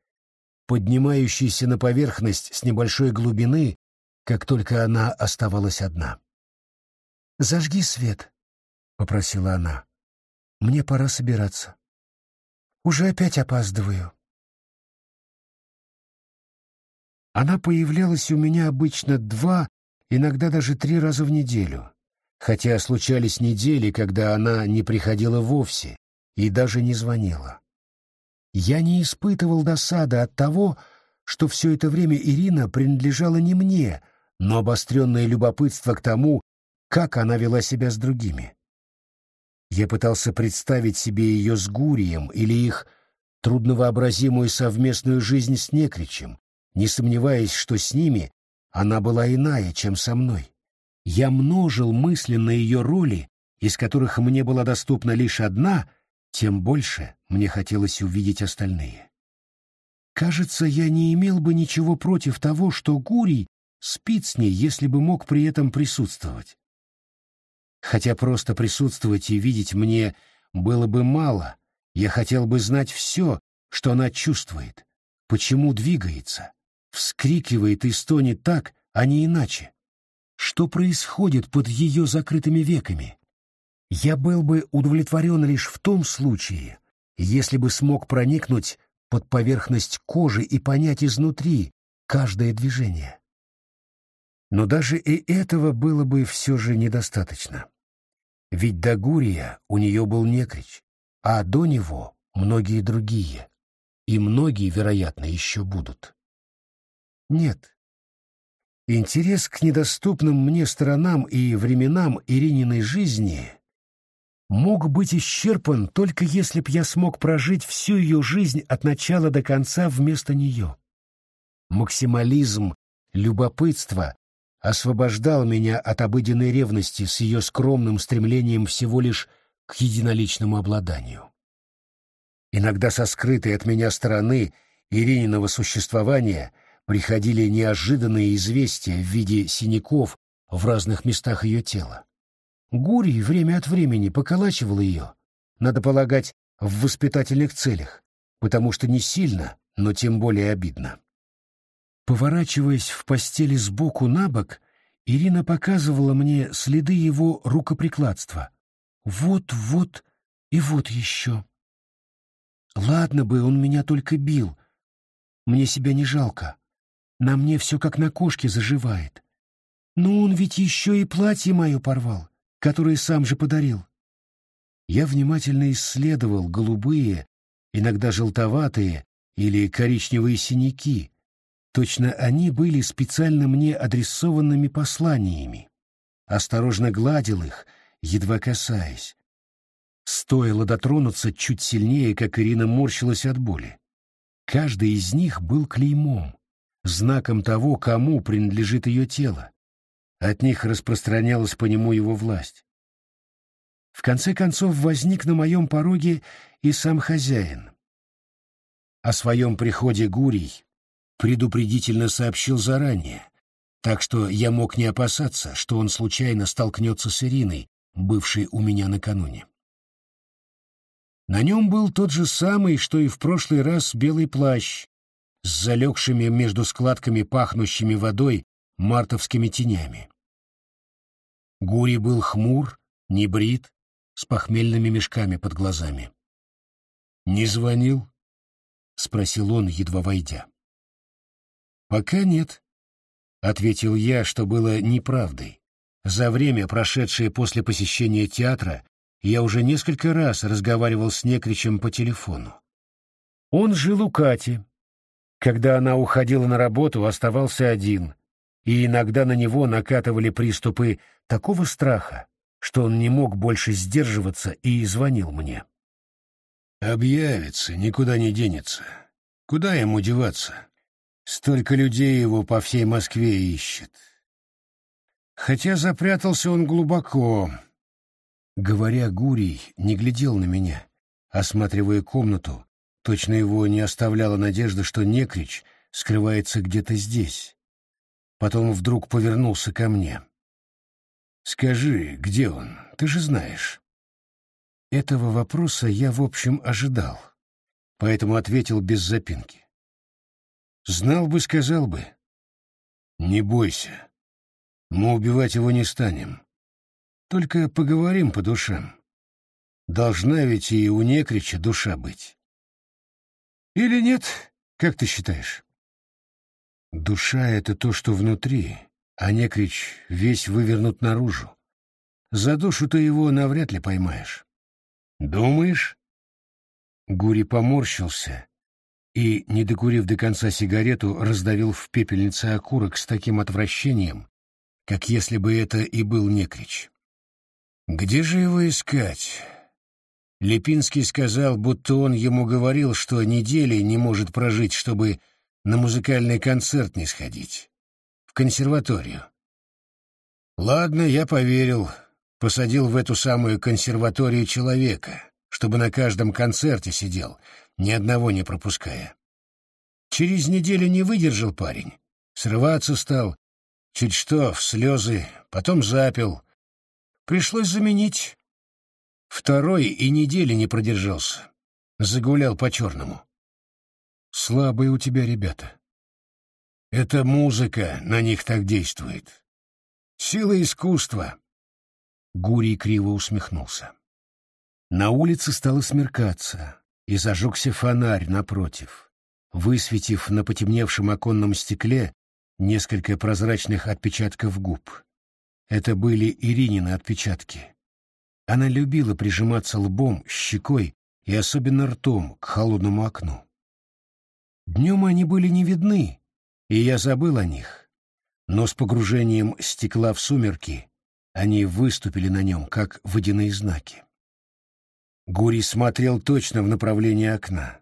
поднимающийся на поверхность с небольшой глубины, как только она оставалась одна. «Зажги свет», — попросила она. «Мне пора собираться. Уже опять опаздываю». Она появлялась у меня обычно два, иногда даже три раза в неделю, хотя случались недели, когда она не приходила вовсе и даже не звонила. Я не испытывал досады от того, что все это время Ирина принадлежала не мне, но обостренное любопытство к тому, как она вела себя с другими. Я пытался представить себе ее с Гурием или их трудновообразимую совместную жизнь с Некричем, не сомневаясь, что с ними она была иная, чем со мной. Я множил мысленно ее роли из которых мне была доступна лишь одна, тем больше мне хотелось увидеть остальные. Кажется, я не имел бы ничего против того, что Гурий спит с ней, если бы мог при этом присутствовать. Хотя просто присутствовать и видеть мне было бы мало, я хотел бы знать все, что она чувствует, почему двигается, вскрикивает и стонет так, а не иначе. Что происходит под ее закрытыми веками? Я был бы удовлетворен лишь в том случае, если бы смог проникнуть под поверхность кожи и понять изнутри каждое движение. Но даже и этого было бы все же недостаточно. Ведь до Гурия у нее был некрич, а до него многие другие, и многие, вероятно, еще будут. Нет. Интерес к недоступным мне сторонам и временам Ирининой жизни мог быть исчерпан только если б я смог прожить всю ее жизнь от начала до конца вместо нее. Максимализм, любопытство освобождал меня от обыденной ревности с ее скромным стремлением всего лишь к единоличному обладанию. Иногда со скрытой от меня стороны Ирининого существования приходили неожиданные известия в виде синяков в разных местах ее тела. Гурий время от времени поколачивал ее, надо полагать, в воспитательных целях, потому что не сильно, но тем более обидно. Поворачиваясь в постели сбоку на бок, Ирина показывала мне следы его рукоприкладства. Вот, вот и вот еще. Ладно бы он меня только бил. Мне себя не жалко. На мне все как на кошке заживает. Но он ведь еще и платье мое порвал, которое сам же подарил. Я внимательно исследовал голубые, иногда желтоватые или коричневые синяки, Точно они были специально мне адресованными посланиями. Осторожно гладил их, едва касаясь. Стоило дотронуться чуть сильнее, как Ирина морщилась от боли. Каждый из них был клеймом, знаком того, кому принадлежит ее тело. От них распространялась по нему его власть. В конце концов возник на моем пороге и сам хозяин. О своем приходе Гурий предупредительно сообщил заранее, так что я мог не опасаться, что он случайно столкнется с Ириной, бывшей у меня накануне. На нем был тот же самый, что и в прошлый раз белый плащ, с залегшими между складками пахнущими водой мартовскими тенями. Гури был хмур, небрит, с похмельными мешками под глазами. «Не звонил?» — спросил он, едва войдя. «Пока нет», — ответил я, что было неправдой. За время, прошедшее после посещения театра, я уже несколько раз разговаривал с Некричем по телефону. Он жил у Кати. Когда она уходила на работу, оставался один, и иногда на него накатывали приступы такого страха, что он не мог больше сдерживаться и звонил мне. «Объявится, никуда не денется. Куда ему деваться?» Столько людей его по всей Москве ищет. Хотя запрятался он глубоко. Говоря, Гурий не глядел на меня, осматривая комнату. Точно его не оставляла надежда, что Некрич скрывается где-то здесь. Потом вдруг повернулся ко мне. «Скажи, где он? Ты же знаешь». Этого вопроса я, в общем, ожидал, поэтому ответил без запинки. Знал бы, сказал бы. Не бойся. Мы убивать его не станем. Только поговорим по душам. Должна ведь и у Некрича душа быть. Или нет, как ты считаешь? Душа — это то, что внутри, а Некрич весь вывернут наружу. За душу ты его навряд ли поймаешь. Думаешь? Гури поморщился и, не докурив до конца сигарету, раздавил в пепельнице окурок с таким отвращением, как если бы это и был некрич. «Где же его искать?» Лепинский сказал, будто он ему говорил, что недели не может прожить, чтобы на музыкальный концерт не сходить. В консерваторию. Ладно, я поверил, посадил в эту самую консерваторию человека, чтобы на каждом концерте сидел, ни одного не пропуская. Через неделю не выдержал парень, срываться стал, чуть что, в слезы, потом запил. Пришлось заменить. Второй и недели не продержался. Загулял по-черному. Слабые у тебя ребята. Это музыка на них так действует. Сила искусства. Гурий криво усмехнулся. На улице стало смеркаться, и зажегся фонарь напротив, высветив на потемневшем оконном стекле несколько прозрачных отпечатков губ. Это были Иринины отпечатки. Она любила прижиматься лбом, щекой и особенно ртом к холодному окну. Днем они были не видны, и я забыл о них. Но с погружением стекла в сумерки они выступили на нем, как водяные знаки. Гурий смотрел точно в направлении окна.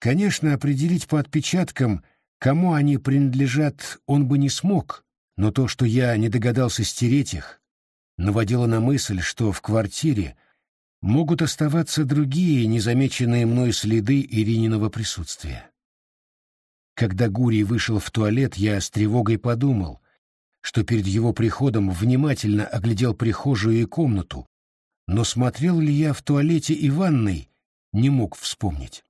Конечно, определить по отпечаткам, кому они принадлежат, он бы не смог, но то, что я не догадался стереть их, наводило на мысль, что в квартире могут оставаться другие незамеченные мной следы Ирининого присутствия. Когда Гурий вышел в туалет, я с тревогой подумал, что перед его приходом внимательно оглядел прихожую и комнату, но смотрел ли я в туалете и ванной, не мог вспомнить.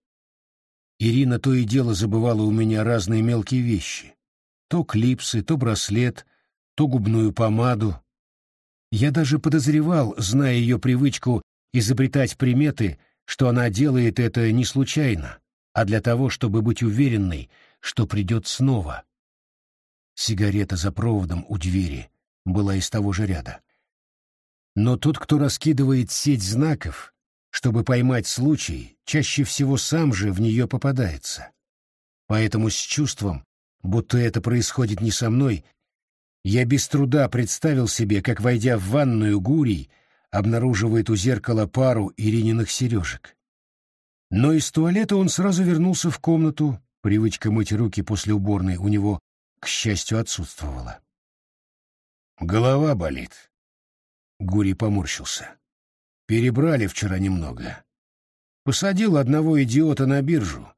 Ирина то и дело забывала у меня разные мелкие вещи. То клипсы, то браслет, то губную помаду. Я даже подозревал, зная ее привычку изобретать приметы, что она делает это не случайно, а для того, чтобы быть уверенной, что придет снова. Сигарета за проводом у двери была из того же ряда. Но тот, кто раскидывает сеть знаков, чтобы поймать случай, чаще всего сам же в нее попадается. Поэтому с чувством, будто это происходит не со мной, я без труда представил себе, как, войдя в ванную, Гурий обнаруживает у зеркала пару Ирининых сережек. Но из туалета он сразу вернулся в комнату, привычка мыть руки после уборной у него, к счастью, отсутствовала. «Голова болит», — Гурий поморщился. «Перебрали вчера немного. Посадил одного идиота на биржу.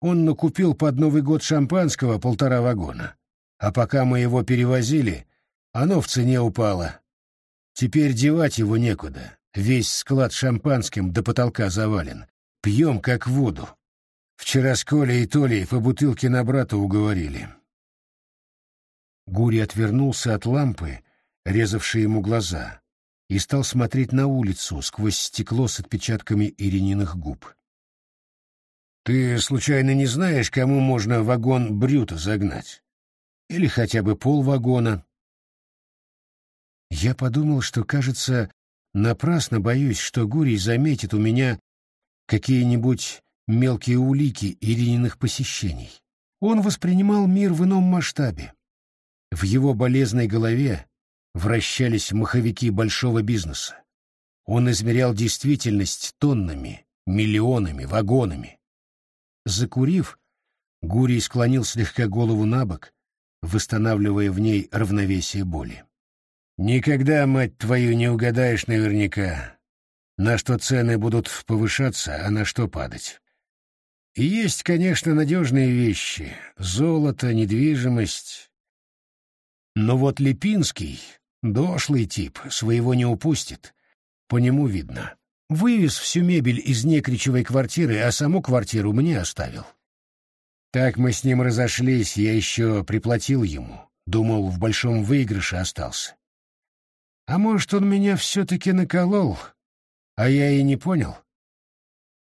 Он накупил под Новый год шампанского полтора вагона. А пока мы его перевозили, оно в цене упало. Теперь девать его некуда. Весь склад шампанским до потолка завален. Пьем как воду. Вчера с Колей и Толей по бутылке на брата уговорили. Гури отвернулся от лампы, резавшей ему глаза, и стал смотреть на улицу сквозь стекло с отпечатками Ирининых губ. «Ты, случайно, не знаешь, кому можно вагон Брюта загнать? Или хотя бы полвагона?» Я подумал, что, кажется, напрасно боюсь, что Гурий заметит у меня какие-нибудь мелкие улики Ирининых посещений. Он воспринимал мир в ином масштабе. В его болезной голове вращались маховики большого бизнеса. Он измерял действительность тоннами, миллионами, вагонами. Закурив, Гурий склонил слегка голову на бок, восстанавливая в ней равновесие боли. Никогда, мать твою, не угадаешь наверняка, на что цены будут повышаться, а на что падать. Есть, конечно, надежные вещи — золото, недвижимость. Но вот Липинский, дошлый тип, своего не упустит. По нему видно. Вывез всю мебель из некричевой квартиры, а саму квартиру мне оставил. Так мы с ним разошлись, я еще приплатил ему. Думал, в большом выигрыше остался. А может, он меня все-таки наколол, а я и не понял.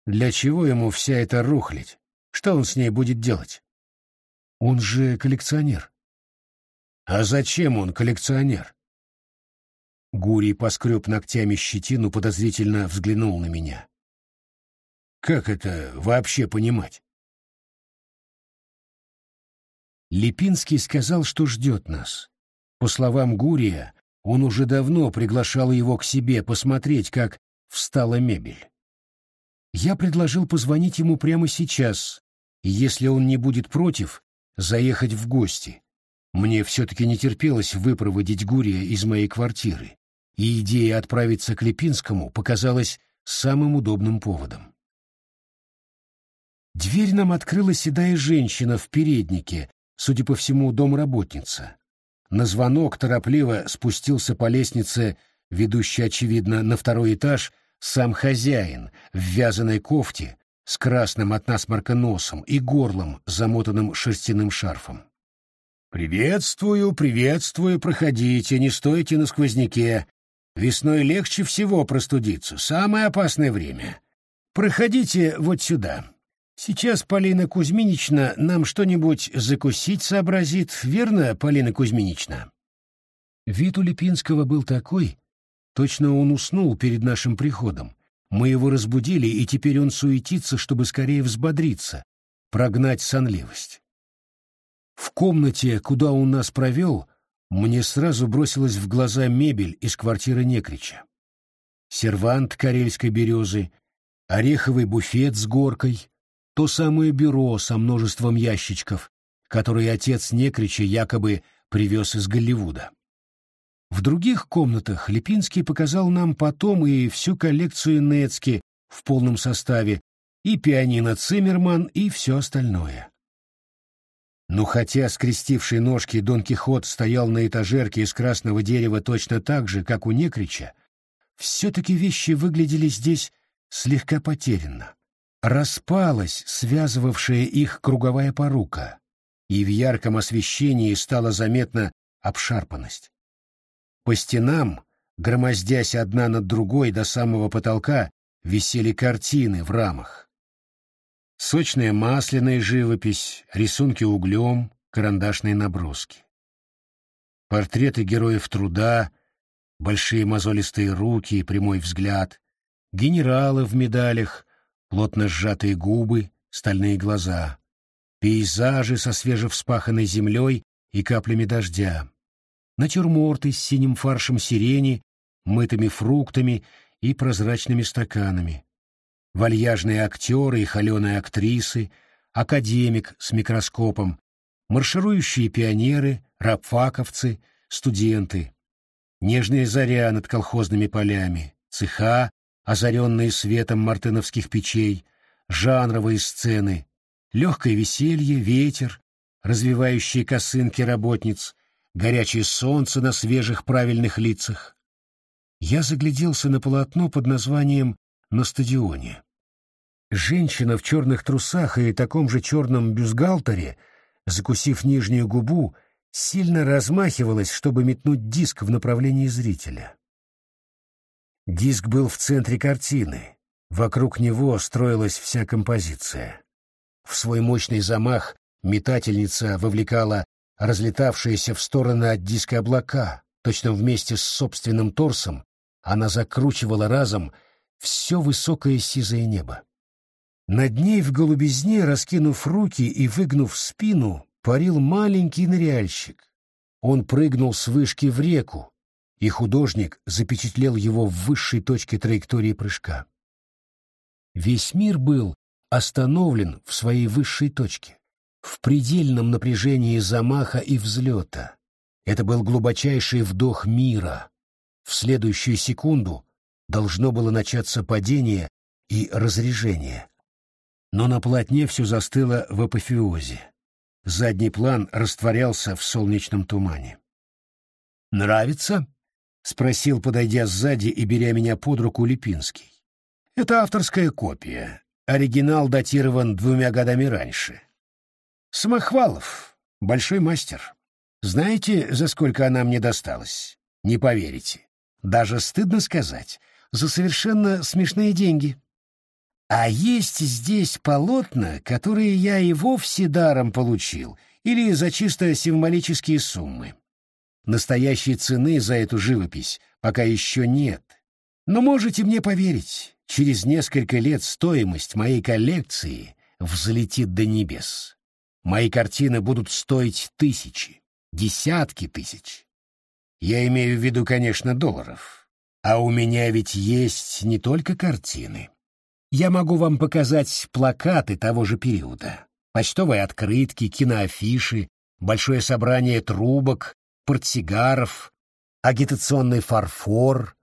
Для чего ему вся эта рухлядь? Что он с ней будет делать? Он же коллекционер. А зачем он коллекционер? Гурий поскреб ногтями щетину, подозрительно взглянул на меня. Как это вообще понимать? Липинский сказал, что ждет нас. По словам Гурия, он уже давно приглашал его к себе посмотреть, как встала мебель. Я предложил позвонить ему прямо сейчас, и если он не будет против, заехать в гости. Мне все-таки не терпелось выпроводить Гурия из моей квартиры, и идея отправиться к Липинскому показалась самым удобным поводом. Дверь нам открыла седая женщина в переднике, судя по всему, домработница. На звонок торопливо спустился по лестнице, ведущей, очевидно, на второй этаж, сам хозяин в вязаной кофте с красным от насморка носом и горлом, замотанным шерстяным шарфом. «Приветствую, приветствую, проходите, не стойте на сквозняке. Весной легче всего простудиться, самое опасное время. Проходите вот сюда. Сейчас Полина Кузьминична нам что-нибудь закусить сообразит, верно, Полина Кузьминична?» Вид у Липинского был такой, точно он уснул перед нашим приходом, мы его разбудили, и теперь он суетится, чтобы скорее взбодриться, прогнать сонливость. В комнате, куда он нас провел, мне сразу бросилась в глаза мебель из квартиры Некрича. Сервант карельской березы, ореховый буфет с горкой, то самое бюро со множеством ящичков, которые отец Некрича якобы привез из Голливуда. В других комнатах Липинский показал нам потом и всю коллекцию Нецки в полном составе, и пианино Циммерман, и все остальное. Но хотя скрестивший ножки Дон Кихот стоял на этажерке из красного дерева точно так же, как у Некрича, все-таки вещи выглядели здесь слегка потерянно. Распалась связывавшая их круговая порука, и в ярком освещении стала заметна обшарпанность. По стенам, громоздясь одна над другой до самого потолка, висели картины в рамах. Сочная масляная живопись, рисунки углем, карандашные наброски. Портреты героев труда, большие мозолистые руки и прямой взгляд, генералы в медалях, плотно сжатые губы, стальные глаза, пейзажи со свежевспаханной землей и каплями дождя, натюрморты с синим фаршем сирени, мытыми фруктами и прозрачными стаканами, вальяжные актеры и холеные актрисы, академик с микроскопом, марширующие пионеры, рабфаковцы, студенты, нежная заря над колхозными полями, цеха, озаренные светом мартыновских печей, жанровые сцены, легкое веселье, ветер, развивающие косынки работниц, горячее солнце на свежих правильных лицах. Я загляделся на полотно под названием «На стадионе». Женщина в черных трусах и таком же черном бюстгальтере, закусив нижнюю губу, сильно размахивалась, чтобы метнуть диск в направлении зрителя. Диск был в центре картины. Вокруг него строилась вся композиция. В свой мощный замах метательница вовлекала разлетавшиеся в стороны от диска облака, точно вместе с собственным торсом, она закручивала разом все высокое сизое небо. Над ней в голубизне, раскинув руки и выгнув спину, парил маленький ныряльщик. Он прыгнул с вышки в реку, и художник запечатлел его в высшей точке траектории прыжка. Весь мир был остановлен в своей высшей точке в предельном напряжении замаха и взлета. Это был глубочайший вдох мира. В следующую секунду должно было начаться падение и разрежение. Но на полотне все застыло в апофеозе. Задний план растворялся в солнечном тумане. «Нравится?» — спросил, подойдя сзади и беря меня под руку Липинский. «Это авторская копия. Оригинал датирован двумя годами раньше. Самохвалов, большой мастер. Знаете, за сколько она мне досталась? Не поверите. Даже стыдно сказать. За совершенно смешные деньги. А есть здесь полотна, которые я и вовсе даром получил, или за чисто символические суммы. Настоящей цены за эту живопись пока еще нет. Но можете мне поверить, через несколько лет стоимость моей коллекции взлетит до небес. Мои картины будут стоить тысячи, десятки тысяч. Я имею в виду, конечно, долларов. А у меня ведь есть не только картины. Я могу вам показать плакаты того же периода, почтовые открытки, киноафиши, большое собрание трубок, портсигаров, агитационный фарфор.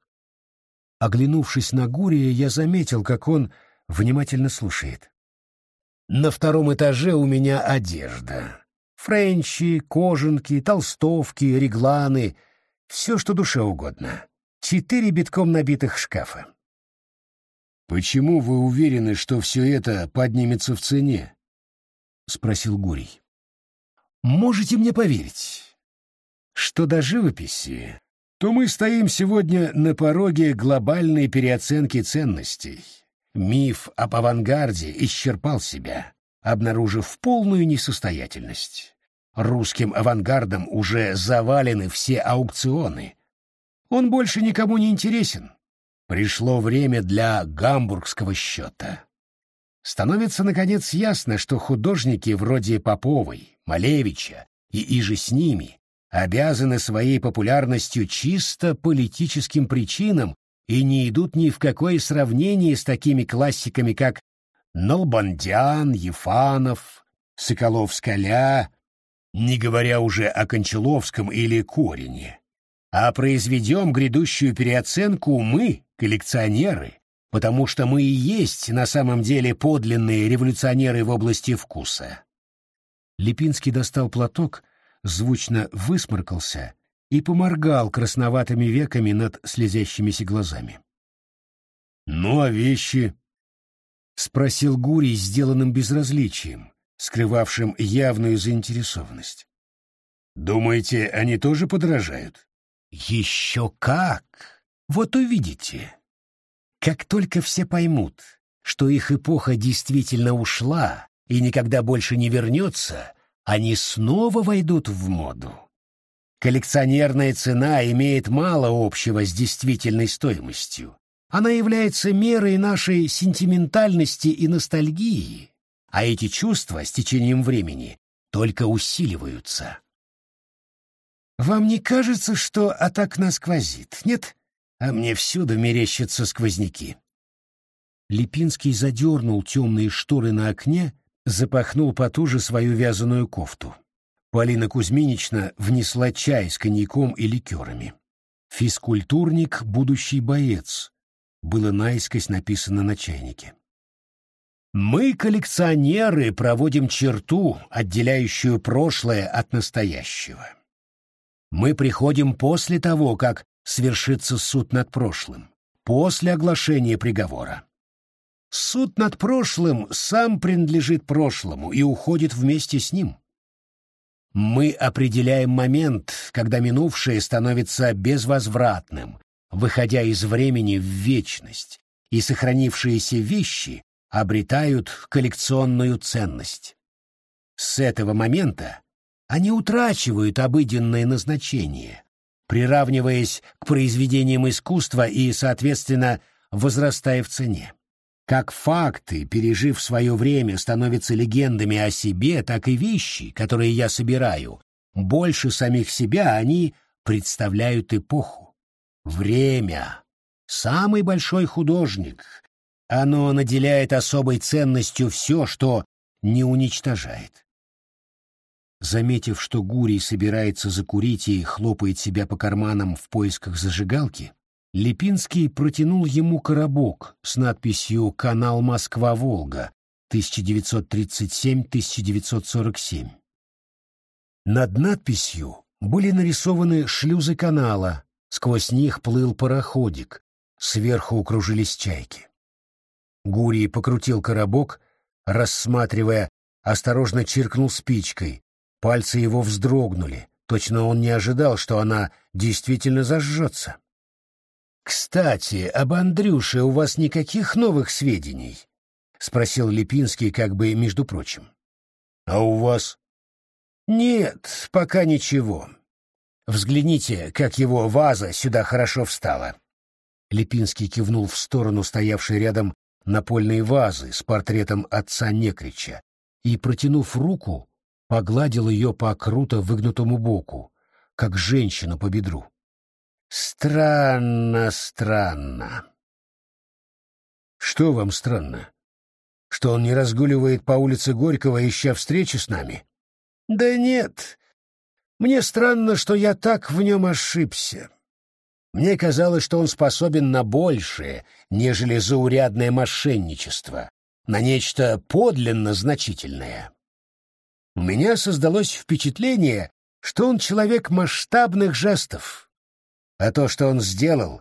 Оглянувшись на Гурия, я заметил, как он внимательно слушает. На втором этаже у меня одежда. Френчи, кожанки, толстовки, регланы — все, что душе угодно. Четыре битком набитых шкафа. «Почему вы уверены, что все это поднимется в цене?» — спросил Гурий. «Можете мне поверить, что до живописи, то мы стоим сегодня на пороге глобальной переоценки ценностей. Миф об авангарде исчерпал себя, обнаружив полную несостоятельность. Русским авангардом уже завалены все аукционы. Он больше никому не интересен. Пришло время для гамбургского счета. Становится, наконец, ясно, что художники вроде Поповой, Малевича и иже с ними обязаны своей популярностью чисто политическим причинам и не идут ни в какое сравнение с такими классиками, как Налбандян, Ефанов, Соколов-Скаля, не говоря уже о Кончаловском или Корине. А произведем грядущую переоценку мы, коллекционеры, потому что мы и есть на самом деле подлинные революционеры в области вкуса. Липинский достал платок, звучно высморкался и поморгал красноватыми веками над слезящимися глазами. «Ну, а вещи?» — спросил Гурий сделанным безразличием, скрывавшим явную заинтересованность. «Думаете, они тоже подражают?» «Еще как!» Вот увидите. Как только все поймут, что их эпоха действительно ушла и никогда больше не вернется, они снова войдут в моду. Коллекционерная цена имеет мало общего с действительной стоимостью. Она является мерой нашей сентиментальности и ностальгии, а эти чувства с течением времени только усиливаются. Вам не кажется, что от окна сквозит, нет? а мне всюду мерещатся сквозняки. Липинский задернул темные шторы на окне, запахнул потуже свою вязаную кофту. Полина Кузьминична внесла чай с коньяком и ликерами. «Физкультурник, будущий боец», было наискось написано на чайнике. «Мы, коллекционеры, проводим черту, отделяющую прошлое от настоящего. Мы приходим после того, как свершится суд над прошлым, после оглашения приговора. Суд над прошлым сам принадлежит прошлому и уходит вместе с ним. Мы определяем момент, когда минувшее становится безвозвратным, выходя из времени в вечность, и сохранившиеся вещи обретают коллекционную ценность. С этого момента они утрачивают обыденное назначение, приравниваясь к произведениям искусства и, соответственно, возрастая в цене. Как факты, пережив свое время, становятся легендами о себе, так и вещи, которые я собираю, больше самих себя они представляют эпоху. Время — самый большой художник. Оно наделяет особой ценностью все, что не уничтожает. Заметив, что Гурий собирается закурить и хлопает себя по карманам в поисках зажигалки, Липинский протянул ему коробок с надписью «Канал Москва-Волга, 1937-1947». Над надписью были нарисованы шлюзы канала, сквозь них плыл пароходик, сверху кружились чайки. Гурий покрутил коробок, рассматривая, осторожно чиркнул спичкой, Пальцы его вздрогнули, точно он не ожидал, что она действительно зажжется. «Кстати, об Андрюше у вас никаких новых сведений?» — спросил Липинский как бы между прочим. «А у вас?» «Нет, пока ничего. Взгляните, как его ваза сюда хорошо встала». Липинский кивнул в сторону стоявшей рядом напольной вазы с портретом отца Некрича и, протянув руку, погладил ее по круто выгнутому боку, как женщину по бедру. Странно, странно. Что вам странно? Что он не разгуливает по улице Горького, ища встречи с нами? Да нет. Мне странно, что я так в нем ошибся. Мне казалось, что он способен на большее, нежели заурядное мошенничество, на нечто подлинно значительное. У меня создалось впечатление, что он человек масштабных жестов. А то, что он сделал,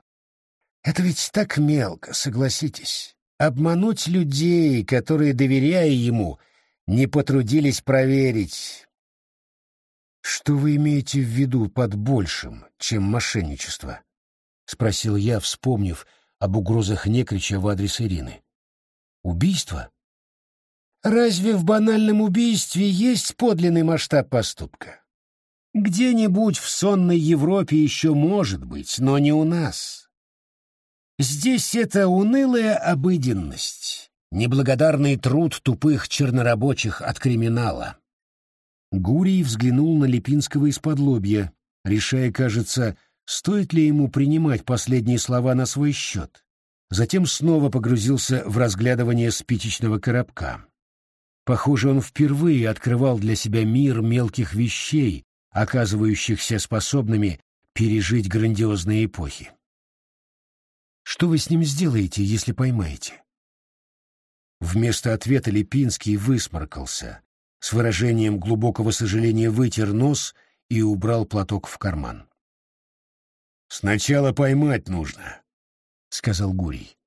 это ведь так мелко, согласитесь. Обмануть людей, которые, доверяя ему, не потрудились проверить. Что вы имеете в виду под большим, чем мошенничество? — спросил я, вспомнив об угрозах Некрича в адрес Ирины. «Убийство? Разве в банальном убийстве есть подлинный масштаб поступка? Где-нибудь в сонной Европе еще может быть, но не у нас. Здесь это унылая обыденность, неблагодарный труд тупых чернорабочих от криминала». Гурий взглянул на Липинского из-под лобья, решая, кажется, стоит ли ему принимать последние слова на свой счет. Затем снова погрузился в разглядывание спичечного коробка. Похоже, он впервые открывал для себя мир мелких вещей, оказывающихся способными пережить грандиозные эпохи. Что вы с ним сделаете, если поймаете? Вместо ответа Липинский высморкался, с выражением глубокого сожаления вытер нос и убрал платок в карман. «Сначала поймать нужно», — сказал Гурий.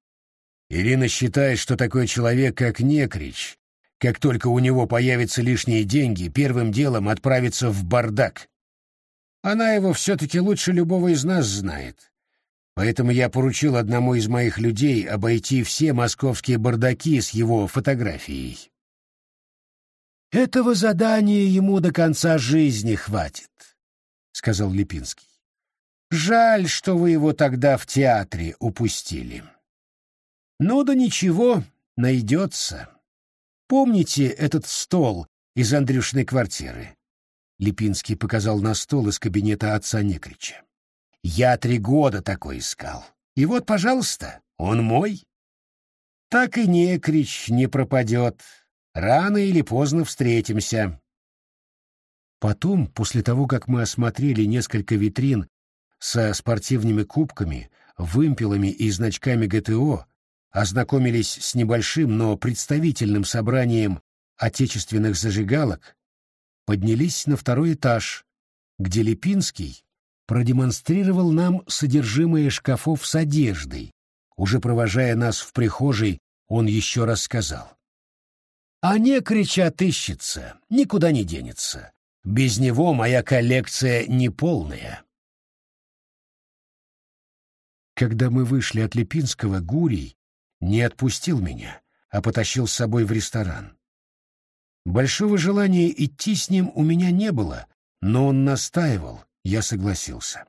«Ирина считает, что такой человек, как Некрич, как только у него появятся лишние деньги, первым делом отправится в бардак. Она его все-таки лучше любого из нас знает. Поэтому я поручил одному из моих людей обойти все московские бардаки с его фотографией. «Этого задания ему до конца жизни хватит», — сказал Липинский. Жаль, что вы его тогда в театре упустили. Ну да ничего, найдется. Помните этот стол из Андрюшиной квартиры? Липинский показал на стол из кабинета отца Некрича. Я три года такой искал. И вот, пожалуйста, он мой. Так и Некрич не пропадет. Рано или поздно встретимся. Потом, после того, как мы осмотрели несколько витрин со спортивными кубками, вымпелами и значками ГТО, ознакомились с небольшим, но представительным собранием отечественных зажигалок, поднялись на второй этаж, где Липинский продемонстрировал нам содержимое шкафов с одеждой. Уже провожая нас в прихожей, он еще раз сказал. «А не кричат ищется, никуда не денется. Без него моя коллекция неполная». Когда мы вышли от Липинского, Гурий не отпустил меня, а потащил с собой в ресторан. Большого желания идти с ним у меня не было, но он настаивал, я согласился.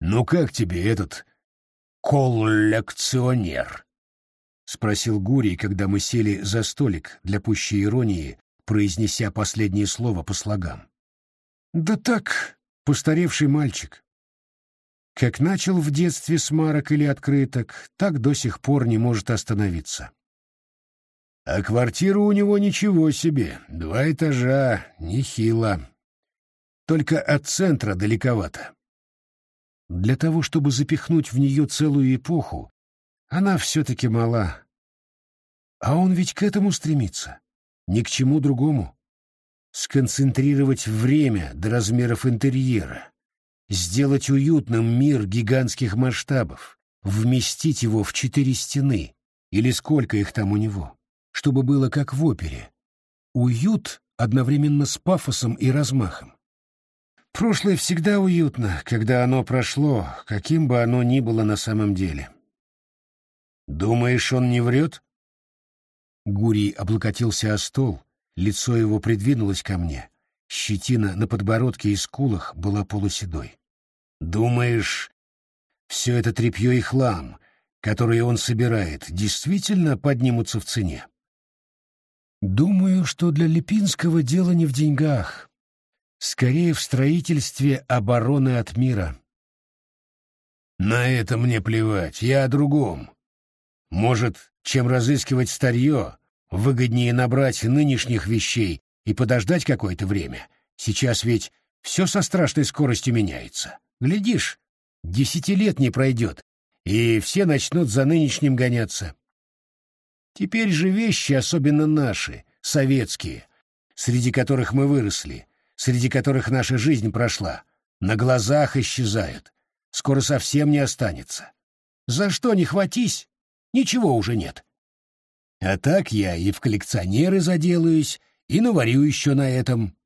«Ну как тебе этот коллекционер?» — спросил Гурий, когда мы сели за столик для пущей иронии, произнеся последнее слово по слогам. «Да так, постаревший мальчик. Как начал в детстве с марок или открыток, так до сих пор не может остановиться. А квартира у него ничего себе, два этажа, нехило. Только от центра далековато. Для того, чтобы запихнуть в нее целую эпоху, она все-таки мала. А он ведь к этому стремится, ни к чему другому. Сконцентрировать время до размеров интерьера, сделать уютным мир гигантских масштабов, вместить его в четыре стены, или сколько их там у него, чтобы было как в опере. Уют одновременно с пафосом и размахом. Прошлое всегда уютно, когда оно прошло, каким бы оно ни было на самом деле. «Думаешь, он не врет?» Гурий облокотился о стол, лицо его придвинулось ко мне. Щетина на подбородке и скулах была полуседой. Думаешь, все это тряпье и хлам, которые он собирает, действительно поднимутся в цене? Думаю, что для Липинского дело не в деньгах. Скорее в строительстве обороны от мира. На это мне плевать, я о другом. Может, чем разыскивать старье, выгоднее набрать нынешних вещей и подождать какое-то время. Сейчас ведь все со страшной скоростью меняется. Глядишь, Десяти лет не пройдет, и все начнут за нынешним гоняться. Теперь же вещи, особенно наши, советские, среди которых мы выросли, среди которых наша жизнь прошла, на глазах исчезают. Скоро совсем не останется. За что не хватись, ничего уже нет. А так я и в коллекционеры заделаюсь, и наварю еще на этом.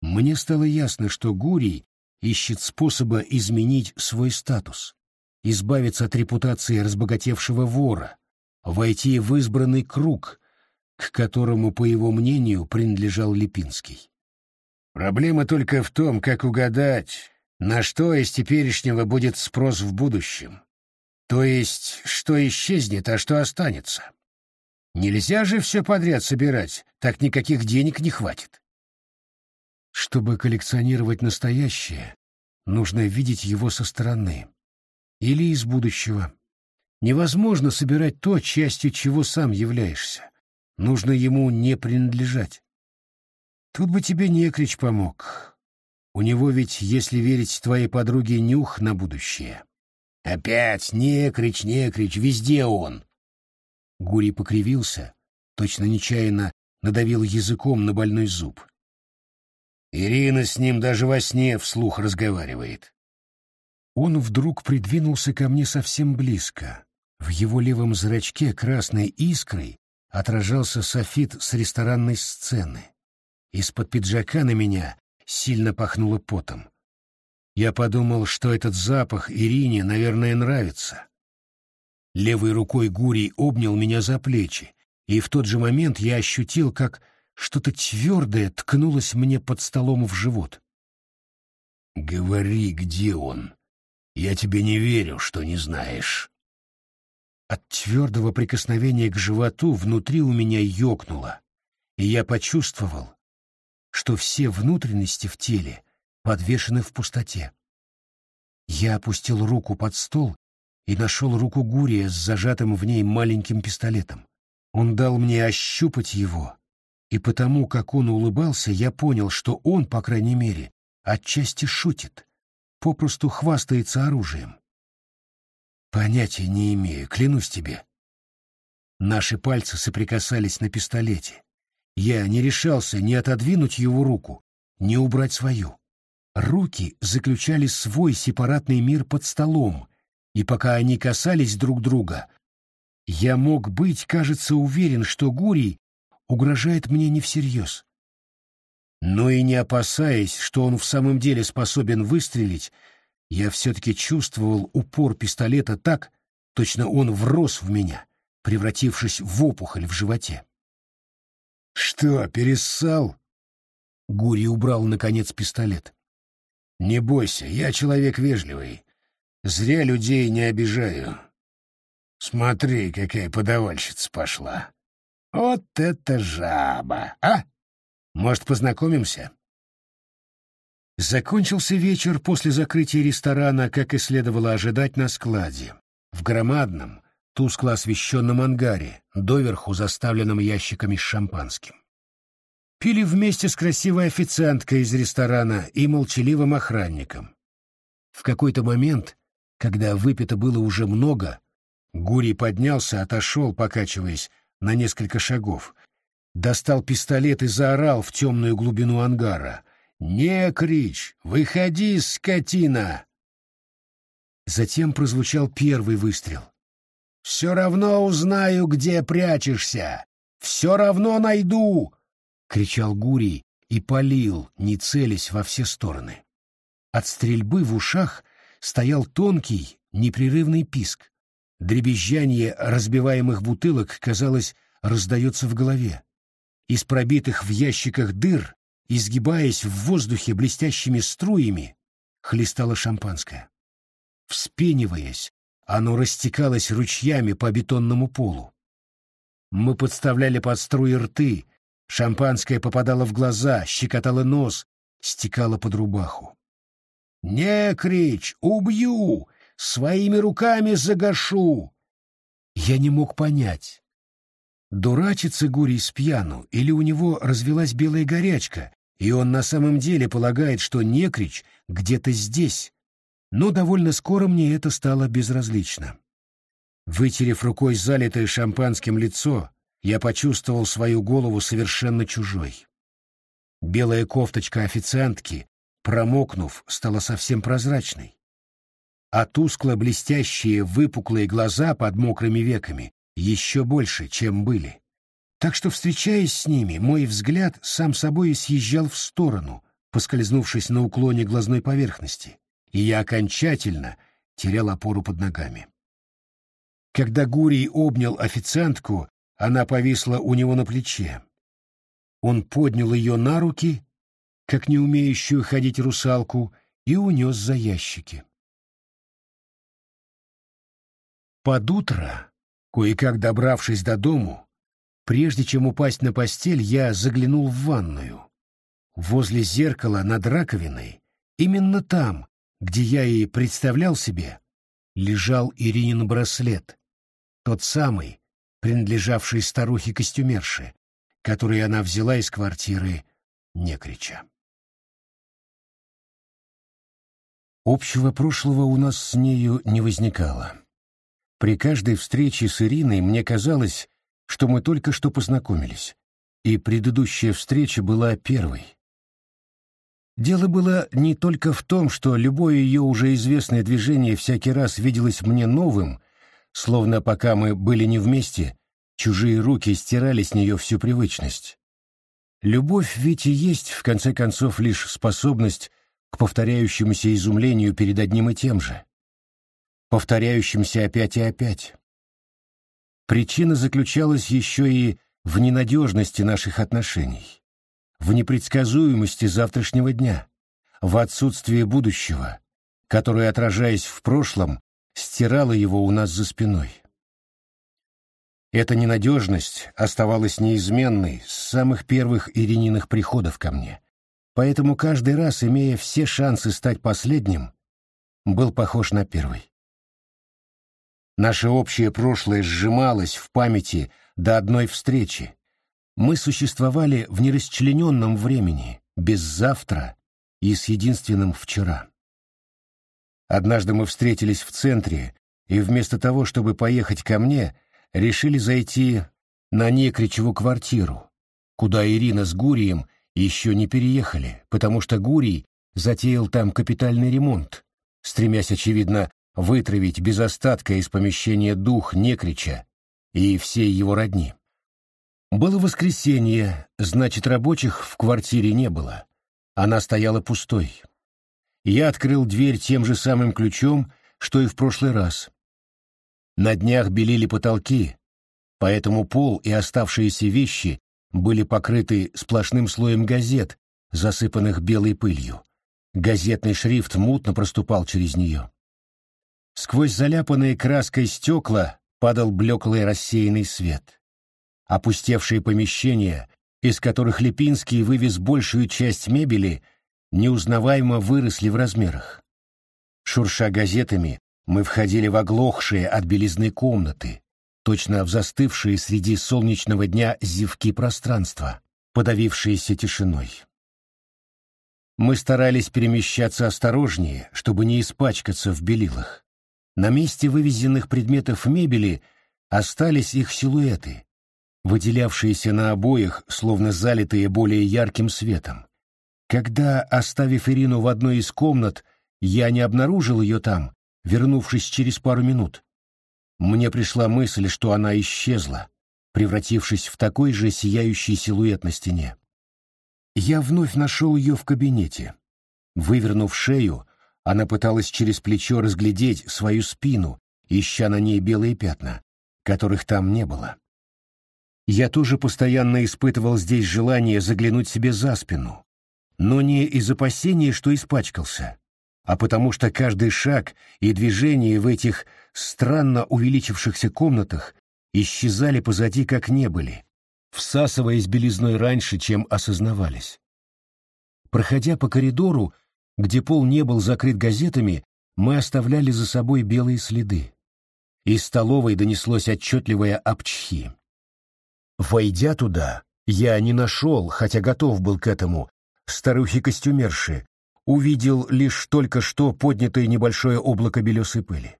Мне стало ясно, что Гурий ищет способа изменить свой статус, избавиться от репутации разбогатевшего вора, войти в избранный круг, к которому, по его мнению, принадлежал Липинский. Проблема только в том, как угадать, на что из теперешнего будет спрос в будущем. То есть, что исчезнет, а что останется. Нельзя же все подряд собирать, так никаких денег не хватит. Чтобы коллекционировать настоящее, нужно видеть его со стороны. Или из будущего. Невозможно собирать то, частью чего сам являешься. Нужно ему не принадлежать. Тут бы тебе Некрич помог. У него ведь, если верить твоей подруге, нюх на будущее. Опять Некрич, Некрич, везде он. Гурий покривился, точно нечаянно надавил языком на больной зуб. Ирина с ним даже во сне вслух разговаривает. Он вдруг придвинулся ко мне совсем близко. В его левом зрачке красной искрой отражался софит с ресторанной сцены. Из-под пиджака на меня сильно пахнуло потом. Я подумал, что этот запах Ирине, наверное, нравится. Левой рукой Гурий обнял меня за плечи, и в тот же момент я ощутил, как что-то твердое ткнулось мне под столом в живот. «Говори, где он? Я тебе не верю, что не знаешь». От твердого прикосновения к животу внутри у меня ёкнуло, и я почувствовал, что все внутренности в теле подвешены в пустоте. Я опустил руку под стол и нашел руку Гурия с зажатым в ней маленьким пистолетом. Он дал мне ощупать его, и потому, как он улыбался, я понял, что он, по крайней мере, отчасти шутит, попросту хвастается оружием. Понятия не имею, клянусь тебе. Наши пальцы соприкасались на пистолете. Я не решался ни отодвинуть его руку, ни убрать свою. Руки заключали свой сепаратный мир под столом, и пока они касались друг друга, я мог быть, кажется, уверен, что Гурий угрожает мне не всерьез. Но и не опасаясь, что он в самом деле способен выстрелить, я все-таки чувствовал упор пистолета так, точно он врос в меня, превратившись в опухоль в животе. «Что, перессал?» Гури убрал, наконец, пистолет. «Не бойся, я человек вежливый. Зря людей не обижаю. Смотри, какая подавальщица пошла. Вот это жаба, а? Может, познакомимся?» Закончился вечер после закрытия ресторана, как и следовало ожидать на складе, в громадном, тускло освещенном ангаре, доверху заставленном ящиками с шампанским. Пили вместе с красивой официанткой из ресторана и молчаливым охранником. В какой-то момент, когда выпито было уже много, Гурий поднялся, отошел, покачиваясь, на несколько шагов, достал пистолет и заорал в темную глубину ангара — «Не кричь! Выходи, скотина!» Затем прозвучал первый выстрел. «Все равно узнаю, где прячешься! Все равно найду!» — кричал Гурий и палил, не целясь во все стороны. От стрельбы в ушах стоял тонкий, непрерывный писк. Дребезжание разбиваемых бутылок, казалось, раздается в голове. Из пробитых в ящиках дыр изгибаясь в воздухе блестящими струями, хлестало шампанское. Вспениваясь, оно растекалось ручьями по бетонному полу. Мы подставляли под струи рты, шампанское попадало в глаза, щекотало нос, стекало под рубаху. «Не кричь! Убью! Своими руками загашу!» Я не мог понять, дурачится Гурий с пьяну или у него развелась белая горячка, и он на самом деле полагает, что Некрич где-то здесь, Но довольно скоро мне это стало безразлично. Вытерев рукой залитое шампанским лицо, я почувствовал свою голову совершенно чужой. Белая кофточка официантки, промокнув, стала совсем прозрачной. А тускло-блестящие выпуклые глаза под мокрыми веками еще больше, чем были. Так что, встречаясь с ними, мой взгляд сам собой съезжал в сторону, поскользнувшись на уклоне глазной поверхности, и я окончательно терял опору под ногами. Когда Гурий обнял официантку, она повисла у него на плече. Он поднял ее на руки, как не умеющую ходить русалку, и унес за ящики. Под утро, кое-как добравшись до дому, прежде чем упасть на постель, я заглянул в ванную. Возле зеркала над раковиной, именно там, где я и представлял себе, лежал Иринин браслет, тот самый, принадлежавший старухе-костюмерше, который она взяла из квартиры Некрича. Общего прошлого у нас с нею не возникало. При каждой встрече с Ириной мне казалось, что мы только что познакомились, и предыдущая встреча была первой. Дело было не только в том, что любое ее уже известное движение всякий раз виделось мне новым, словно пока мы были не вместе, чужие руки стирали с нее всю привычность. Любовь ведь и есть, в конце концов, лишь способность к повторяющемуся изумлению перед одним и тем же, повторяющимся опять и опять. Причина заключалась еще и в ненадежности наших отношений, в непредсказуемости завтрашнего дня, в отсутствии будущего, которое, отражаясь в прошлом, стирало его у нас за спиной. Эта ненадежность оставалась неизменной с самых первых Ирининых приходов ко мне, поэтому каждый раз, имея все шансы стать последним, был похож на первый. Наше общее прошлое сжималось в памяти до одной встречи. Мы существовали в нерасчлененном времени, без завтра и с единственным вчера. Однажды мы встретились в центре, и вместо того, чтобы поехать ко мне, решили зайти на Некричеву квартиру, куда Ирина с Гурием еще не переехали, потому что Гурий затеял там капитальный ремонт, стремясь, очевидно, вытравить без остатка из помещения дух Некрича и всей его родни. Было воскресенье, значит, рабочих в квартире не было. Она стояла пустой. Я открыл дверь тем же самым ключом, что и в прошлый раз. На днях белили потолки, поэтому пол и оставшиеся вещи были покрыты сплошным слоем газет, засыпанных белой пылью. Газетный шрифт мутно проступал через нее. Сквозь заляпанные краской стекла падал блеклый рассеянный свет. Опустевшие помещения, из которых Липинский вывез большую часть мебели, неузнаваемо выросли в размерах. Шурша газетами, мы входили в оглохшие от белизны комнаты, точно в застывшие среди солнечного дня зевки пространства, подавившиеся тишиной. Мы старались перемещаться осторожнее, чтобы не испачкаться в белилах. На месте вывезенных предметов мебели остались их силуэты, выделявшиеся на обоях, словно залитые более ярким светом. Когда, оставив Ирину в одной из комнат, я не обнаружил ее там, вернувшись через пару минут, мне пришла мысль, что она исчезла, превратившись в такой же сияющий силуэт на стене. Я вновь нашел ее в кабинете. Вывернув шею, она пыталась через плечо разглядеть свою спину, ища на ней белые пятна, которых там не было. Я тоже постоянно испытывал здесь желание заглянуть себе за спину, но не из опасения, что испачкался, а потому что каждый шаг и движение в этих странно увеличившихся комнатах исчезали позади как не были, всасываясь белизной раньше, чем осознавались. Проходя по коридору, где пол не был закрыт газетами, мы оставляли за собой белые следы. Из столовой донеслось отчетливое обчхи. Войдя туда, я не нашел, хотя готов был к этому, старухи-костюмерши, увидел лишь только что поднятое небольшое облако белесой пыли.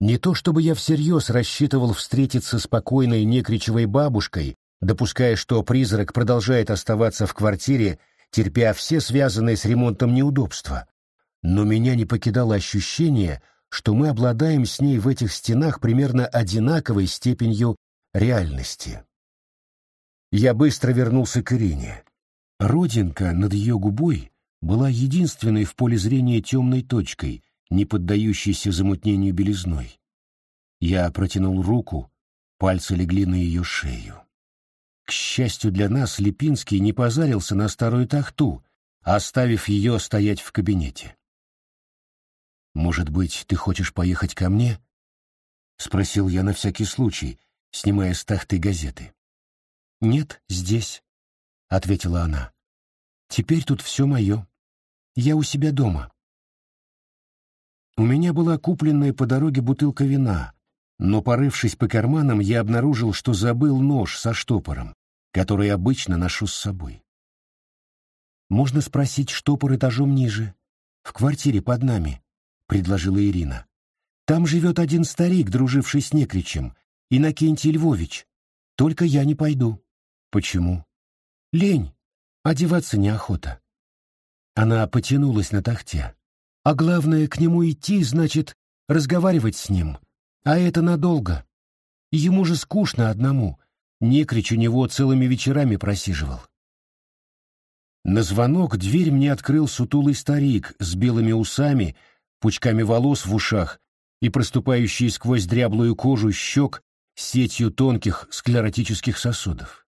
Не то чтобы я всерьез рассчитывал встретиться с покойной некричевой бабушкой, допуская, что призрак продолжает оставаться в квартире, терпя все связанные с ремонтом неудобства. Но меня не покидало ощущение, что мы обладаем с ней в этих стенах примерно одинаковой степенью реальности. Я быстро вернулся к Ирине. Родинка над ее губой была единственной в поле зрения темной точкой, не поддающейся замутнению белизной. Я протянул руку, пальцы легли на ее шею. К счастью для нас, Липинский не позарился на старую тахту, оставив ее стоять в кабинете. «Может быть, ты хочешь поехать ко мне?» — спросил я на всякий случай, снимая с тахты газеты. «Нет, здесь», — ответила она. «Теперь тут все мое. Я у себя дома». У меня была купленная по дороге бутылка вина, но, порывшись по карманам, я обнаружил, что забыл нож со штопором, который обычно ношу с собой. «Можно спросить штопор этажом ниже, в квартире под нами», — предложила Ирина. «Там живет один старик, друживший с Некричем, Иннокентий Львович. Только я не пойду». «Почему?» «Лень. Одеваться неохота». Она потянулась на тахте. А главное, к нему идти, значит, разговаривать с ним. А это надолго. Ему же скучно одному. Некрич у него целыми вечерами просиживал. На звонок дверь мне открыл сутулый старик с белыми усами, пучками волос в ушах и проступающий сквозь дряблую кожу щек сетью тонких склеротических сосудов.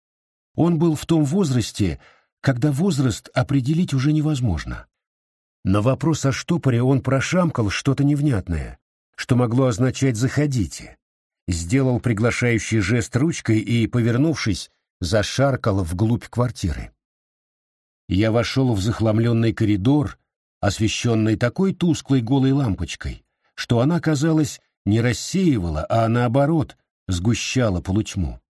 Он был в том возрасте, когда возраст определить уже невозможно. На вопрос о штопоре он прошамкал что-то невнятное, что могло означать «заходите». Сделал приглашающий жест ручкой и, повернувшись, зашаркал вглубь квартиры. Я вошел в захламленный коридор, освещенный такой тусклой голой лампочкой, что она, казалось, не рассеивала, а наоборот, сгущала полутьму.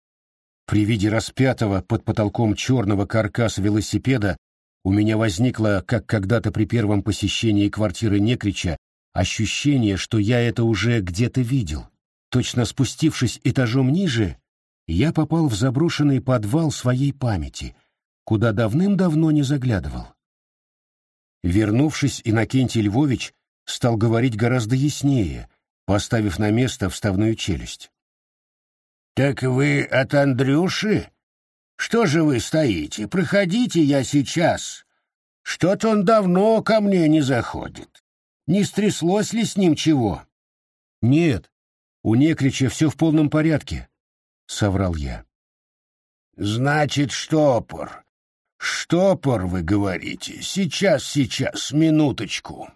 При виде распятого под потолком черного каркаса велосипеда у меня возникло, как когда-то при первом посещении квартиры Некрича, ощущение, что я это уже где-то видел. Точно спустившись этажом ниже, я попал в заброшенный подвал своей памяти, куда давным-давно не заглядывал. Вернувшись, Иннокентий Львович стал говорить гораздо яснее, поставив на место вставную челюсть. «Так вы от Андрюши?» Что же вы стоите? Проходите я сейчас. Что-то он давно ко мне не заходит. Не стряслось ли с ним чего? Нет, у Некрича все в полном порядке, — соврал я. Значит, штопор. Штопор, вы говорите. Сейчас, сейчас, минуточку.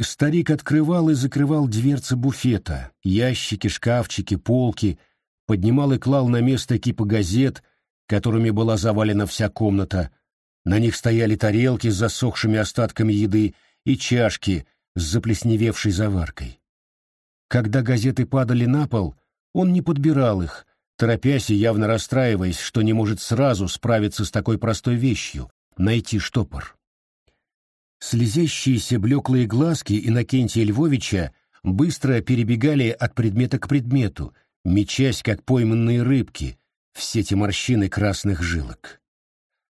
Старик открывал и закрывал дверцы буфета, ящики, шкафчики, полки, поднимал и клал на место кипа газет — которыми была завалена вся комната. На них стояли тарелки с засохшими остатками еды и чашки с заплесневевшей заваркой. Когда газеты падали на пол, он не подбирал их, торопясь и явно расстраиваясь, что не может сразу справиться с такой простой вещью — найти штопор. Слезящиеся блеклые глазки Иннокентия Львовича быстро перебегали от предмета к предмету, мечась, как пойманные рыбки, все эти морщины красных жилок.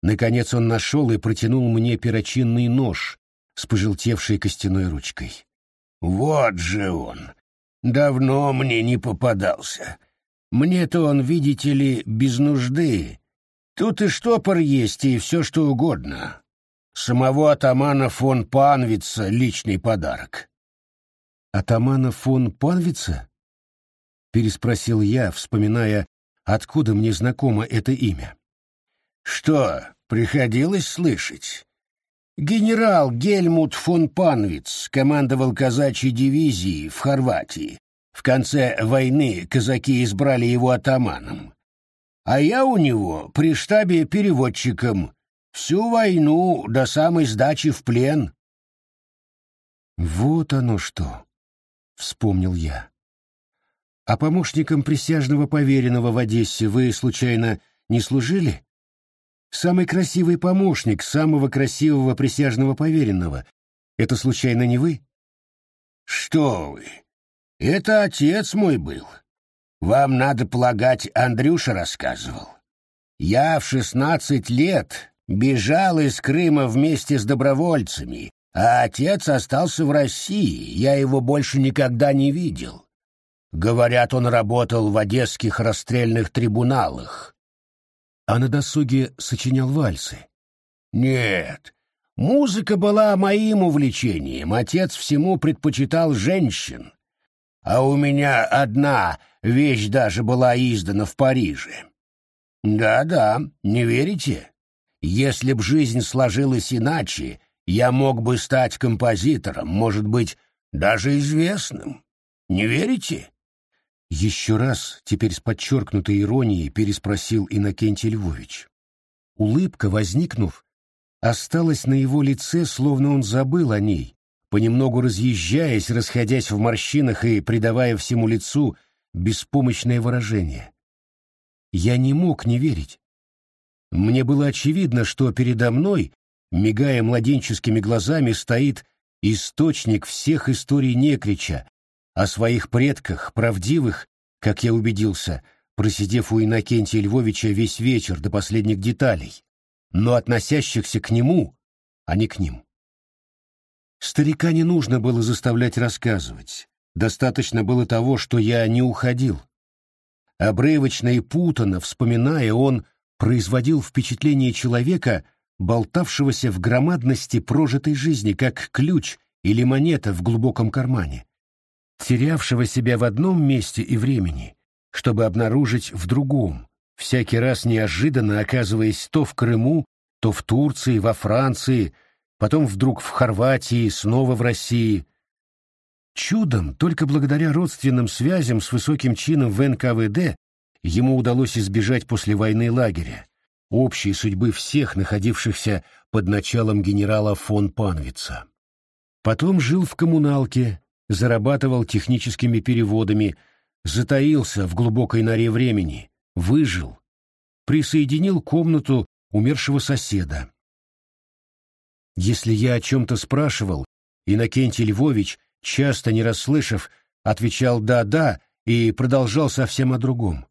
Наконец он нашел и протянул мне перочинный нож с пожелтевшей костяной ручкой. «Вот же он! Давно мне не попадался. Мне-то он, видите ли, без нужды. Тут и штопор есть, и все что угодно. Самого атамана фон Панвица личный подарок». «Атамана фон Панвица?» — переспросил я, вспоминая Откуда мне знакомо это имя? Что, приходилось слышать? Генерал Гельмут фон Панвиц командовал казачьей дивизией в Хорватии. В конце войны казаки избрали его атаманом. А я у него при штабе переводчиком. Всю войну до самой сдачи в плен. Вот оно что, — вспомнил я. А помощником присяжного поверенного в Одессе вы, случайно, не служили? Самый красивый помощник самого красивого присяжного поверенного, Это случайно не вы? Что вы? Это отец мой был. Вам, надо полагать, Андрюша рассказывал. Я в шестнадцать лет бежал из Крыма вместе с добровольцами, а отец остался в России, я его больше никогда не видел. Говорят, он работал в одесских расстрельных трибуналах. А на досуге сочинял вальсы? Нет, музыка была моим увлечением, отец всему предпочитал женщин. А у меня одна вещь даже была издана в Париже. Да-да, не верите? Если б жизнь сложилась иначе, я мог бы стать композитором, может быть, даже известным. Не верите? Еще раз, теперь с подчеркнутой иронией, переспросил Иннокентий Львович. Улыбка, возникнув, осталась на его лице, словно он забыл о ней, понемногу разъезжаясь, расходясь в морщинах и придавая всему лицу беспомощное выражение. Я не мог не верить. Мне было очевидно, что передо мной, мигая младенческими глазами, стоит источник всех историй Некрича, о своих предках, правдивых, как я убедился, просидев у Иннокентия Львовича весь вечер до последних деталей, но относящихся к нему, а не к ним. Старика не нужно было заставлять рассказывать. Достаточно было того, что я не уходил. Обрывочно и путанно, вспоминая, он производил впечатление человека, болтавшегося в громадности прожитой жизни, как ключ или монета в глубоком кармане, терявшего себя в одном месте и времени, чтобы обнаружить в другом, всякий раз неожиданно оказываясь то в Крыму, то в Турции, во Франции, потом вдруг в Хорватии, снова в России. Чудом, только благодаря родственным связям с высоким чином в НКВД, ему удалось избежать после войны лагеря, общей судьбы всех находившихся под началом генерала фон Панвица. Потом жил в коммуналке, зарабатывал техническими переводами, затаился в глубокой норе времени, выжил, присоединил комнату умершего соседа, если я о чем-то спрашивал, Иннокентий Львович, часто не расслышав, отвечал «да-да» и продолжал совсем о другом.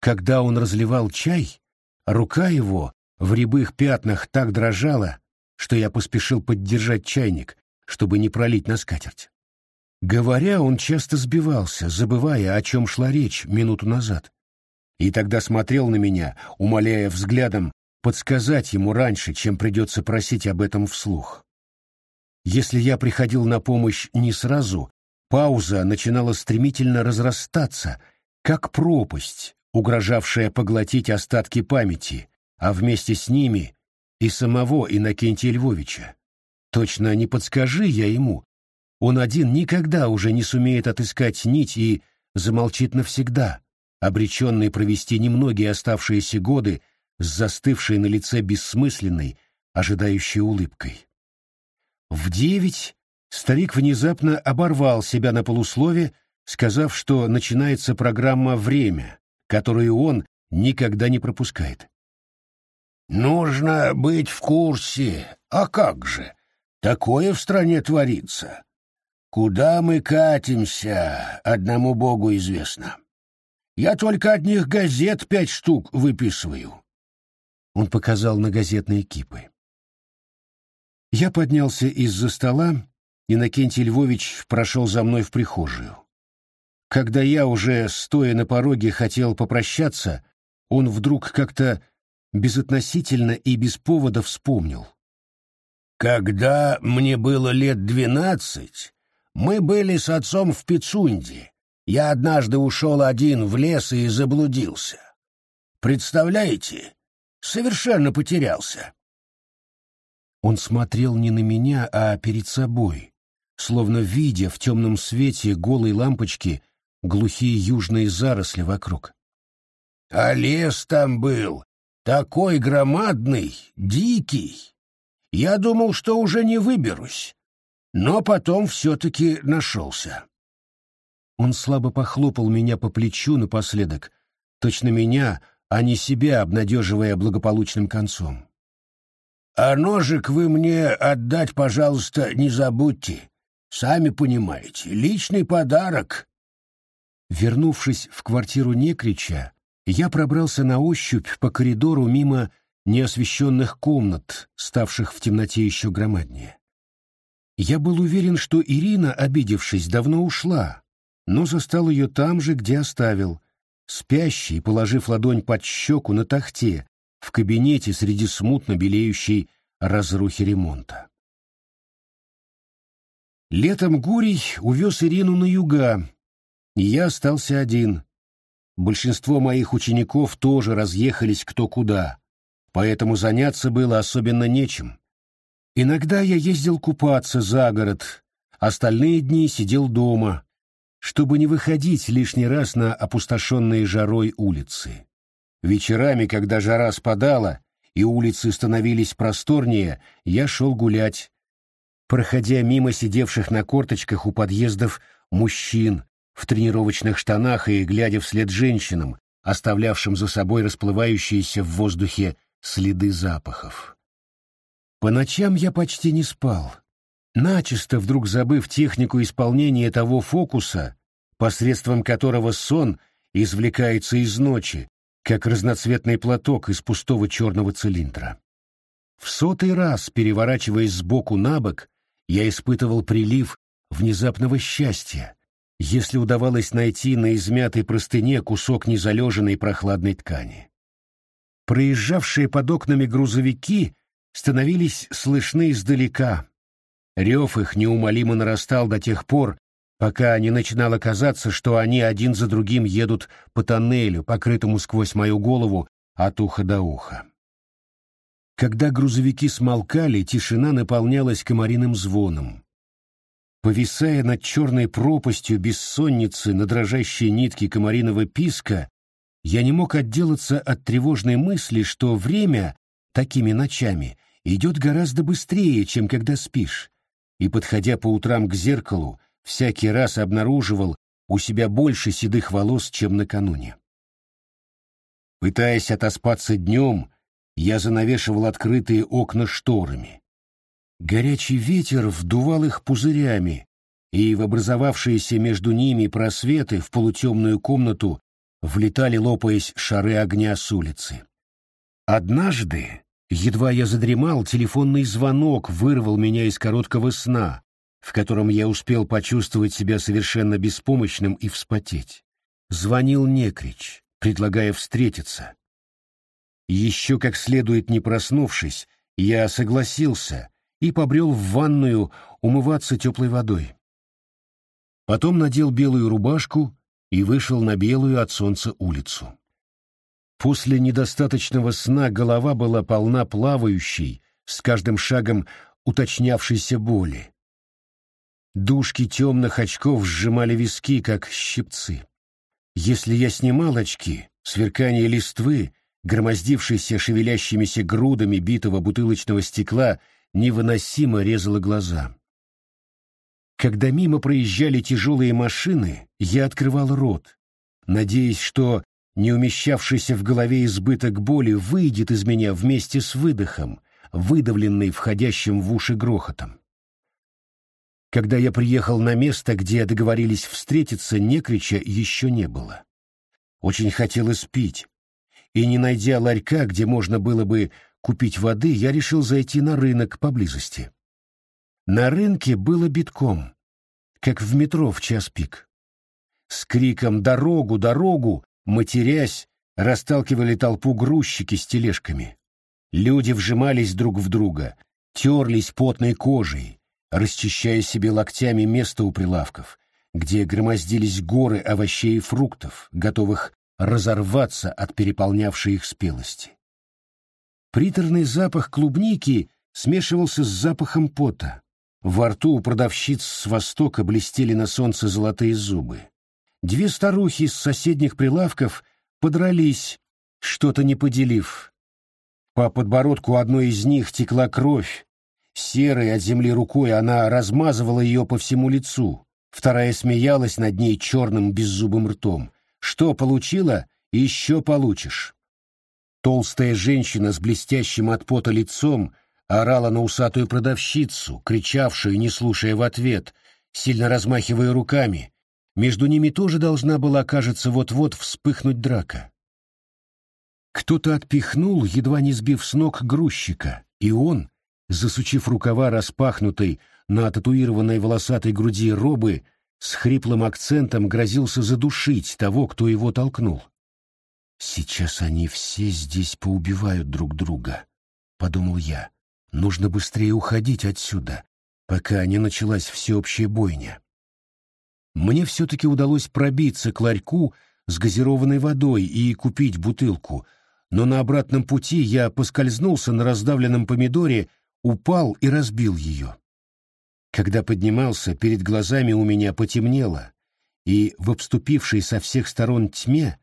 Когда он разливал чай, рука его в рябых пятнах так дрожала, что я поспешил поддержать чайник, чтобы не пролить на скатерть. Говоря, он часто сбивался, забывая, о чем шла речь минуту назад. И тогда смотрел на меня, умоляя взглядом подсказать ему раньше, чем придется просить об этом вслух. Если я приходил на помощь не сразу, пауза начинала стремительно разрастаться, как пропасть, угрожавшая поглотить остатки памяти, а вместе с ними и самого Иннокентия Львовича. Точно не подскажи я ему, он один никогда уже не сумеет отыскать нить и замолчит навсегда, обреченный провести немногие оставшиеся годы с застывшей на лице бессмысленной, ожидающей улыбкой. В девять старик внезапно оборвал себя на полуслове, сказав, что начинается программа «Время», которую он никогда не пропускает. «Нужно быть в курсе. А как же? Такое в стране творится. Куда мы катимся, одному Богу известно. Я только одних газет пять штук выписываю. Он показал на газетные кипы. Я поднялся из-за стола, и Иннокентий Львович прошел за мной в прихожую. Когда я уже, стоя на пороге, хотел попрощаться, он вдруг как-то безотносительно и без повода вспомнил. «Когда мне было лет двенадцать, мы были с отцом в Пицунде. Я однажды ушел один в лес и заблудился. Представляете, Совершенно потерялся. Он смотрел не на меня, а перед собой, словно видя в темном свете голой лампочки глухие южные заросли вокруг. А лес там был такой громадный, дикий. Я думал, что уже не выберусь, но потом все-таки нашелся. Он слабо похлопал меня по плечу напоследок, точно меня а не себя обнадеживая благополучным концом. А ножик вы мне отдать, пожалуйста, не забудьте. Сами понимаете, личный подарок. Вернувшись в квартиру Некрича, я пробрался на ощупь по коридору мимо неосвещенных комнат, ставших в темноте еще громаднее. Я был уверен, что Ирина, обидевшись, давно ушла, но застал ее там же, где оставил, спящей, положив ладонь под щеку на тахте, в кабинете среди смутно белеющей разрухи ремонта. Летом Гурий увез Ирину на юга, и я остался один. Большинство моих учеников тоже разъехались кто куда, поэтому заняться было особенно нечем. Иногда я ездил купаться за город, остальные дни сидел дома, чтобы не выходить лишний раз на опустошенные жарой улицы. Вечерами, когда жара спадала и улицы становились просторнее, я шел гулять, проходя мимо сидевших на корточках у подъездов мужчин в тренировочных штанах и глядя вслед женщинам, оставлявшим за собой расплывающиеся в воздухе следы запахов. По ночам я почти не спал, начисто вдруг забыв технику исполнения того фокуса, посредством которого сон извлекается из ночи, как разноцветный платок из пустого черного цилиндра. В сотый раз, переворачиваясь сбоку на бок, я испытывал прилив внезапного счастья, если удавалось найти на измятой простыне кусок незалеженной прохладной ткани. Проезжавшие под окнами грузовики становились слышны издалека. Рев их неумолимо нарастал до тех пор, пока не начинало казаться, что они один за другим едут по тоннелю, покрытому сквозь мою голову от уха до уха. Когда грузовики смолкали, тишина наполнялась комариным звоном. Повисая над черной пропастью бессонницы на дрожащей нитке комариного писка, я не мог отделаться от тревожной мысли, что время такими ночами идет гораздо быстрее, чем когда спишь, и, подходя по утрам к зеркалу, всякий раз обнаруживал у себя больше седых волос, чем накануне. Пытаясь отоспаться днем, я занавешивал открытые окна шторами. Горячий ветер вдувал их пузырями, и в образовавшиеся между ними просветы в полутемную комнату влетали, лопаясь, шары огня с улицы. Однажды, едва я задремал, телефонный звонок вырвал меня из короткого сна, в котором я успел почувствовать себя совершенно беспомощным и вспотеть. Звонил Некрич, предлагая встретиться. Еще как следует не проснувшись, я согласился и побрел в ванную умываться теплой водой. Потом надел белую рубашку и вышел на белую от солнца улицу. После недостаточного сна голова была полна плавающей, с каждым шагом уточнявшейся боли. Дужки темных очков сжимали виски, как щипцы. Если я снимал очки, сверкание листвы, громоздившейся шевелящимися грудами битого бутылочного стекла, невыносимо резало глаза. Когда мимо проезжали тяжелые машины, я открывал рот, надеясь, что неумещавшийся в голове избыток боли выйдет из меня вместе с выдохом, выдавленный входящим в уши грохотом. Когда я приехал на место, где договорились встретиться, Некрича еще не было. Очень хотелось пить, и, не найдя ларька, где можно было бы купить воды, я решил зайти на рынок поблизости. На рынке было битком, как в метро в час пик. С криком «Дорогу! Дорогу!» Матерясь, расталкивали толпу грузчики с тележками. Люди вжимались друг в друга, терлись потной кожей, расчищая себе локтями место у прилавков, где громоздились горы овощей и фруктов, готовых разорваться от переполнявшей их спелости. Приторный запах клубники смешивался с запахом пота. Во рту у продавщиц с востока блестели на солнце золотые зубы. Две старухи с соседних прилавков подрались, что-то не поделив. По подбородку одной из них текла кровь, Серой от земли рукой она размазывала ее по всему лицу. Вторая смеялась над ней черным беззубым ртом. «Что получила? Еще получишь». Толстая женщина с блестящим от пота лицом орала на усатую продавщицу, кричавшую, не слушая в ответ, сильно размахивая руками. Между ними тоже должна была, кажется, вот-вот вспыхнуть драка. Кто-то отпихнул, едва не сбив с ног грузчика, и он, засучив рукава распахнутой на татуированной волосатой груди робы, с хриплым акцентом грозился задушить того, кто его толкнул. «Сейчас они все здесь поубивают друг друга», — подумал я. «Нужно быстрее уходить отсюда, пока не началась всеобщая бойня». Мне все-таки удалось пробиться к ларьку с газированной водой и купить бутылку, но на обратном пути я поскользнулся на раздавленном помидоре, упал и разбил ее. Когда поднимался, перед глазами у меня потемнело, и в обступившей со всех сторон тьме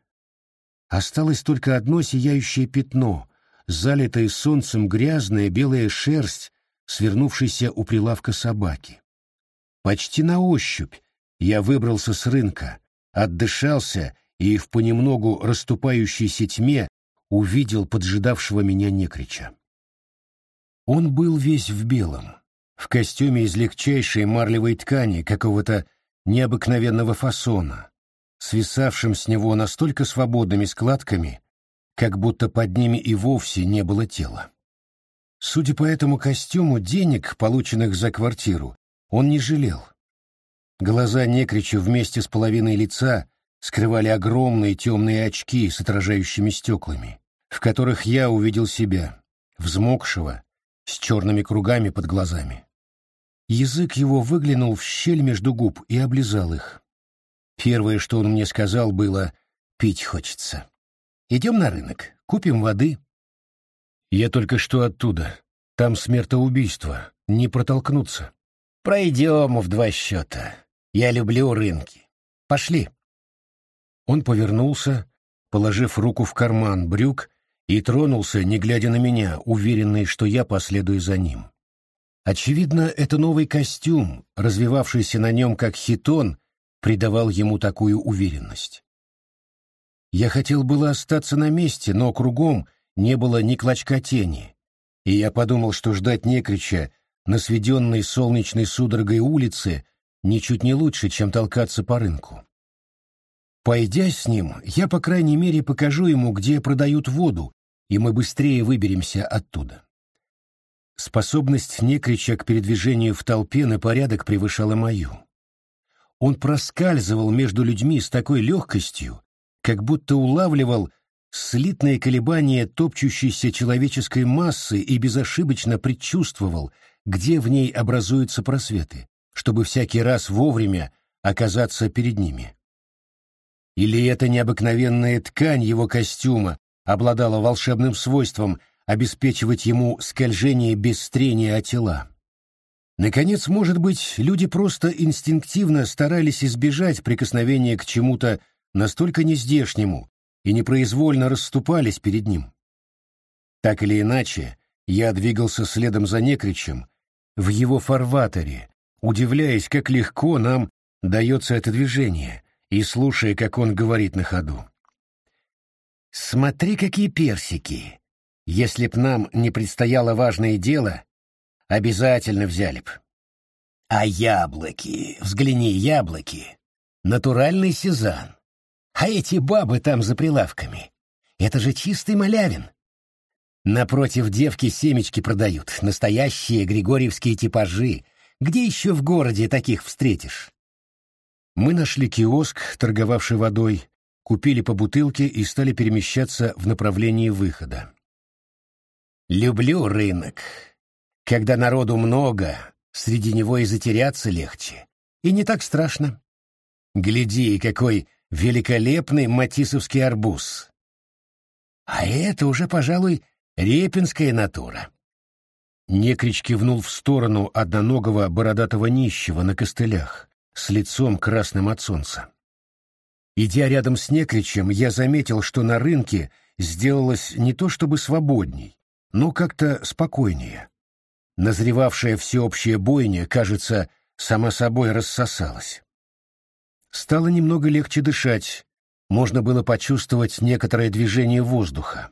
осталось только одно сияющее пятно, залитое солнцем грязная белая шерсть, свернувшаяся у прилавка собаки. Почти на ощупь я выбрался с рынка, отдышался и в понемногу расступающейся тьме увидел поджидавшего меня некрича. Он был весь в белом, в костюме из легчайшей марлевой ткани какого-то необыкновенного фасона, свисавшим с него настолько свободными складками, как будто под ними и вовсе не было тела. Судя по этому костюму, денег, полученных за квартиру, он не жалел. Глаза некрича вместе с половиной лица скрывали огромные темные очки с отражающими стеклами, в которых я увидел себя, взмокшего, с черными кругами под глазами. Язык его выглянул в щель между губ и облизал их. Первое, что он мне сказал, было «пить хочется». «Идем на рынок, купим воды». «Я только что оттуда. Там смертоубийство. Не протолкнуться». «Пройдем в два счета. Я люблю рынки. Пошли». Он повернулся, положив руку в карман брюк, и тронулся, не глядя на меня, уверенный, что я последую за ним. Очевидно, это новый костюм, развивавшийся на нем как хитон, придавал ему такую уверенность. Я хотел было остаться на месте, но кругом не было ни клочка тени, и я подумал, что ждать некрича на сведенной солнечной судорогой улице ничуть не лучше, чем толкаться по рынку. Пойдя с ним, я, по крайней мере, покажу ему, где продают воду, и мы быстрее выберемся оттуда. Способность Некрича к передвижению в толпе на порядок превышала мою. Он проскальзывал между людьми с такой легкостью, как будто улавливал слитные колебания топчущейся человеческой массы и безошибочно предчувствовал, где в ней образуются просветы, чтобы всякий раз вовремя оказаться перед ними. Или эта необыкновенная ткань его костюма обладала волшебным свойством обеспечивать ему скольжение без трения о тела. Наконец, может быть, люди просто инстинктивно старались избежать прикосновения к чему-то настолько нездешнему и непроизвольно расступались перед ним. Так или иначе, я двигался следом за Некричем в его фарватере, удивляясь, как легко нам дается это движение, и слушая, как он говорит на ходу. «Смотри, какие персики! Если б нам не предстояло важное дело, обязательно взяли б. А яблоки, взгляни, яблоки, натуральный сезанн. А эти бабы там за прилавками, это же чистый малявин. Напротив девки семечки продают, настоящие григорьевские типажи. Где еще в городе таких встретишь? Мы нашли киоск, торговавший водой, купили по бутылке и стали перемещаться в направлении выхода. Люблю рынок. Когда народу много, среди него и затеряться легче. И не так страшно. Гляди, какой великолепный матисовский арбуз. А это уже, пожалуй, репинская натура. Некрич кивнул в сторону одноногого бородатого нищего на костылях, с лицом красным от солнца. Идя рядом с Некричем, я заметил, что на рынке сделалось не то чтобы свободней, но как-то спокойнее. Назревавшая всеобщая бойня, кажется, сама собой рассосалась. Стало немного легче дышать, можно было почувствовать некоторое движение воздуха.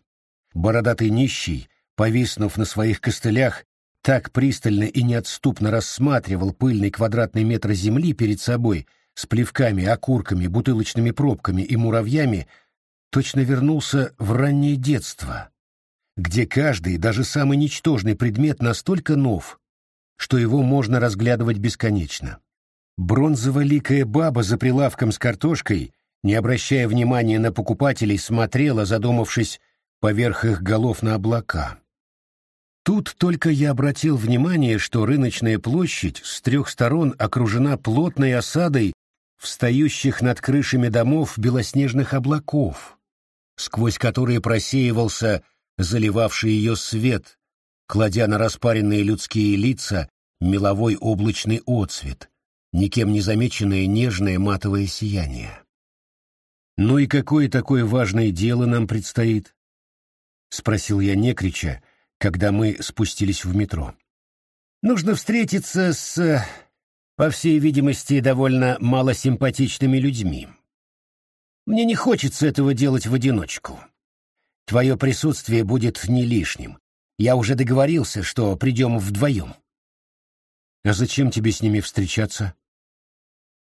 Бородатый нищий, повиснув на своих костылях, так пристально и неотступно рассматривал пыльный квадратный метр земли перед собой с плевками, окурками, бутылочными пробками и муравьями, точно вернулся в раннее детство, где каждый, даже самый ничтожный предмет настолько нов, что его можно разглядывать бесконечно. Бронзово-ликая баба за прилавком с картошкой, не обращая внимания на покупателей, смотрела, задумавшись поверх их голов на облака. Тут только я обратил внимание, что рыночная площадь с трех сторон окружена плотной осадой встающих над крышами домов белоснежных облаков, сквозь которые просеивался заливавший ее свет, кладя на распаренные людские лица меловой облачный отцвет, никем не замеченное нежное матовое сияние. «Ну и какое такое важное дело нам предстоит?» — спросил я некрича, когда мы спустились в метро. «Нужно встретиться с, по всей видимости, довольно малосимпатичными людьми. Мне не хочется этого делать в одиночку. Твое присутствие будет не лишним. Я уже договорился, что придем вдвоем». «А зачем тебе с ними встречаться?»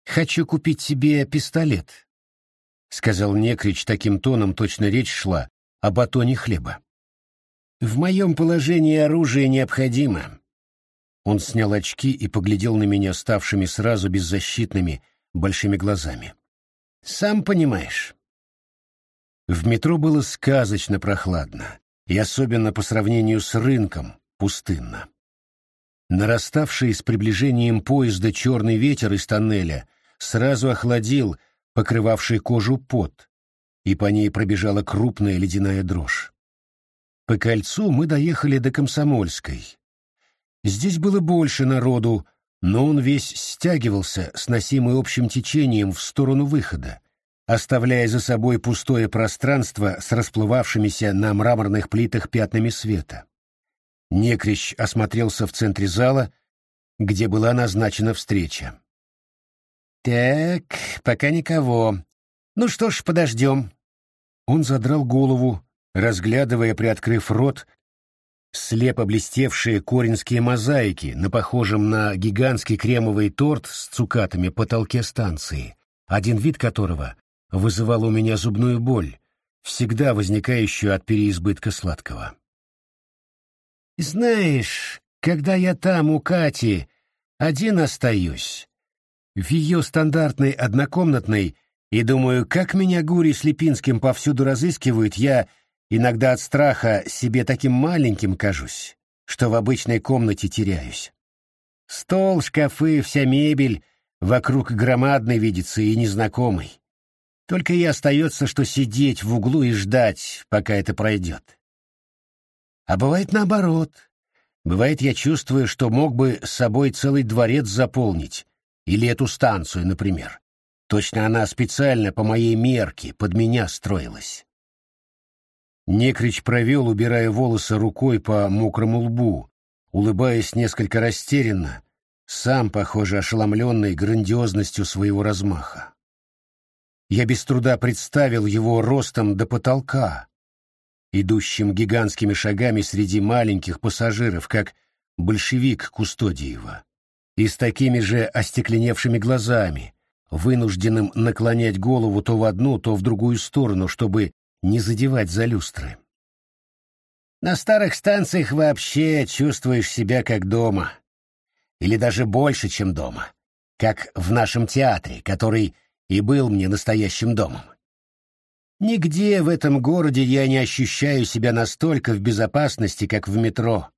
«Хочу купить себе пистолет», — сказал Некрич таким тоном, точно речь шла о батоне хлеба. В моем положении оружие необходимо. Он снял очки и поглядел на меня ставшими сразу беззащитными большими глазами. Сам понимаешь. В метро было сказочно прохладно, и особенно по сравнению с рынком пустынно. Нараставший с приближением поезда черный ветер из тоннеля сразу охладил покрывавший кожу пот, и по ней пробежала крупная ледяная дрожь. По кольцу мы доехали до Комсомольской. Здесь было больше народу, но он весь стягивался, сносимый общим течением в сторону выхода, оставляя за собой пустое пространство с расплывавшимися на мраморных плитах пятнами света. Некрещ осмотрелся в центре зала, где была назначена встреча. «Так, пока никого. Ну что ж, подождем». Он задрал голову, разглядывая, приоткрыв рот, слепо блестевшие коринские мозаики на похожем на гигантский кремовый торт с цукатами потолке станции, один вид которого вызывал у меня зубную боль, всегда возникающую от переизбытка сладкого. «Знаешь, когда я там у Кати один остаюсь, в ее стандартной однокомнатной, и думаю, как меня Гури с Липинским повсюду разыскивают, я Иногда от страха себе таким маленьким кажусь, что в обычной комнате теряюсь. Стол, шкафы, вся мебель вокруг громадной видится и незнакомой. Только и остается, что сидеть в углу и ждать, пока это пройдет. А бывает наоборот. Бывает, я чувствую, что мог бы с собой целый дворец заполнить, или эту станцию, например. Точно она специально по моей мерке под меня строилась. Некрич провел, убирая волосы рукой по мокрому лбу, улыбаясь несколько растерянно, сам, похоже, ошеломленный грандиозностью своего размаха. Я без труда представил его ростом до потолка, идущим гигантскими шагами среди маленьких пассажиров, как большевик Кустодиева, и с такими же остекленевшими глазами, вынужденным наклонять голову то в одну, то в другую сторону, чтобы не задевать за люстры. На старых станциях вообще чувствуешь себя как дома. Или даже больше, чем дома. Как в нашем театре, который и был мне настоящим домом. Нигде в этом городе я не ощущаю себя настолько в безопасности, как в метро.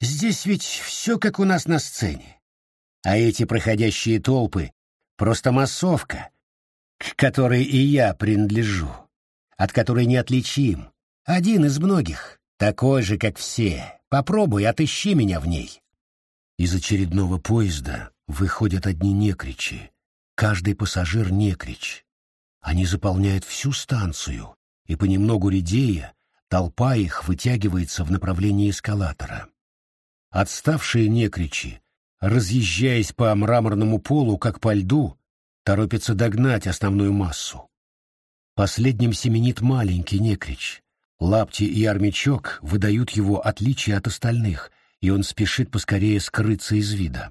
Здесь ведь все как у нас на сцене. А эти проходящие толпы — просто массовка, к которой и я принадлежу от которой неотличим. Один из многих, такой же, как все. Попробуй, отыщи меня в ней. Из очередного поезда выходят одни некричи. Каждый пассажир некрич. Они заполняют всю станцию, и понемногу редея, толпа их вытягивается в направлении эскалатора. Отставшие некричи, разъезжаясь по мраморному полу, как по льду, торопятся догнать основную массу. Последним семенит маленький некрич. Лапти и армячок выдают его отличие от остальных, и он спешит поскорее скрыться из вида.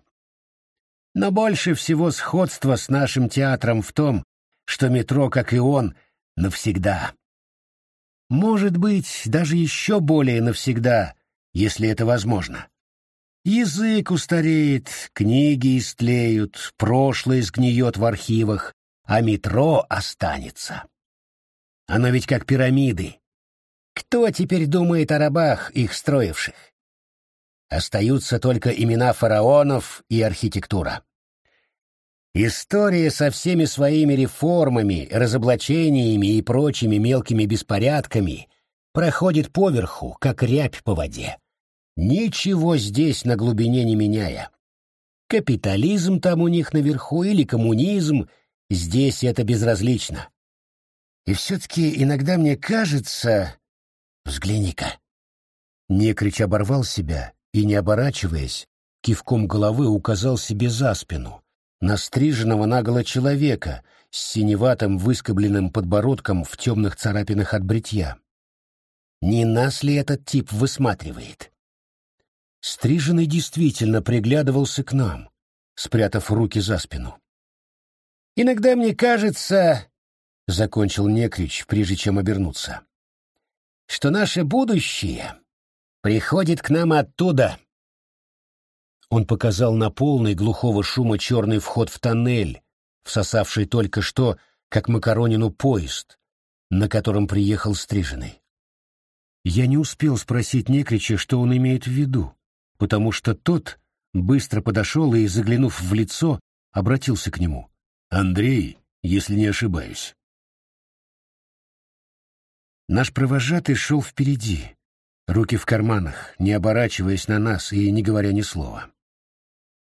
Но больше всего сходство с нашим театром в том, что метро, как и он, навсегда. Может быть, даже еще более навсегда, если это возможно. Язык устареет, книги истлеют, прошлое сгниет в архивах, а метро останется. Оно ведь как пирамиды. Кто теперь думает о рабах, их строивших? Остаются только имена фараонов и архитектура. История со всеми своими реформами, разоблачениями и прочими мелкими беспорядками проходит поверху, как рябь по воде. Ничего здесь на глубине не меняя. Капитализм там у них наверху или коммунизм, здесь это безразлично. И все-таки иногда мне кажется... Взгляни-ка. Некрич оборвал себя и, не оборачиваясь, кивком головы указал себе за спину, настриженного наголо человека с синеватым выскобленным подбородком в темных царапинах от бритья. Не нас ли этот тип высматривает? Стриженный действительно приглядывался к нам, спрятав руки за спину. «Иногда мне кажется, — закончил Некрич, прежде чем обернуться, — что наше будущее приходит к нам оттуда. Он показал на полный глухого шума черный вход в тоннель, всосавший только что, как макаронину, поезд, на котором приехал стриженный. Я не успел спросить Некрича, что он имеет в виду, потому что тот быстро подошел и, заглянув в лицо, обратился к нему. «Андрей, если не ошибаюсь». Наш провожатый шел впереди, руки в карманах, не оборачиваясь на нас и не говоря ни слова.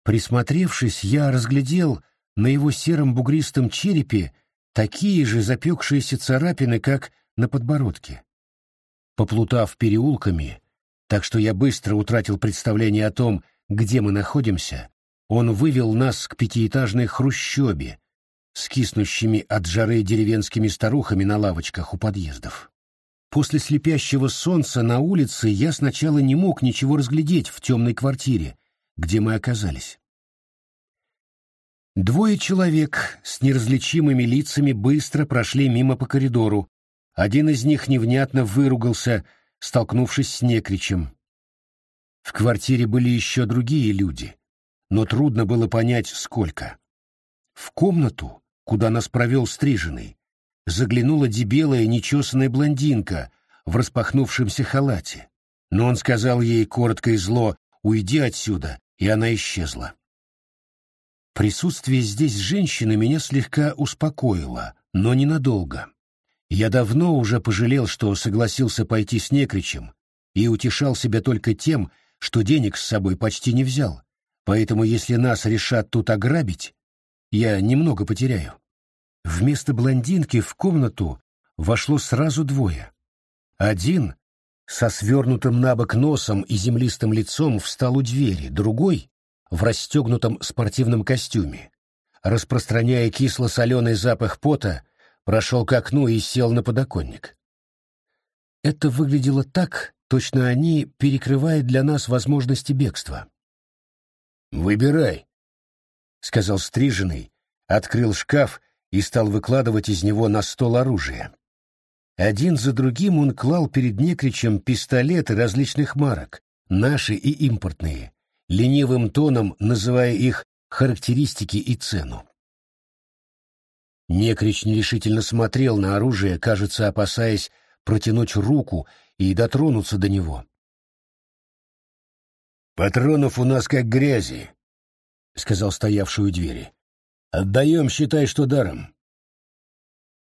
Присмотревшись, я разглядел на его сером бугристом черепе такие же запекшиеся царапины, как на подбородке. Поплутав переулками, так что я быстро утратил представление о том, где мы находимся, он вывел нас к пятиэтажной хрущобе с киснущими от жары деревенскими старухами на лавочках у подъездов. После слепящего солнца на улице я сначала не мог ничего разглядеть в темной квартире, где мы оказались. Двое человек с неразличимыми лицами быстро прошли мимо по коридору. Один из них невнятно выругался, столкнувшись с некричем. В квартире были еще другие люди, но трудно было понять, сколько. В комнату, куда нас провел стриженный, заглянула дебелая нечесанная блондинка в распахнувшемся халате. Но он сказал ей коротко и зло «Уйди отсюда», и она исчезла. Присутствие здесь женщины меня слегка успокоило, но ненадолго. Я давно уже пожалел, что согласился пойти с Некричем, и утешал себя только тем, что денег с собой почти не взял, поэтому если нас решат тут ограбить, я немного потеряю. Вместо блондинки в комнату вошло сразу двое. Один со свернутым на бок носом и землистым лицом встал у двери, другой в расстегнутом спортивном костюме. Распространяя кисло-соленый запах пота, прошел к окну и сел на подоконник. Это выглядело так, точно они перекрывают для нас возможности бегства. «Выбирай», — сказал стриженный, открыл шкаф и стал выкладывать из него на стол оружие. Один за другим он клал перед некричем пистолеты различных марок, наши и импортные, ленивым тоном называя их характеристики и цену. Некрич нерешительно смотрел на оружие, кажется, опасаясь протянуть руку и дотронуться до него. «Патронов у нас как грязи», — сказал стоявший у двери. Отдаем, считай, что даром.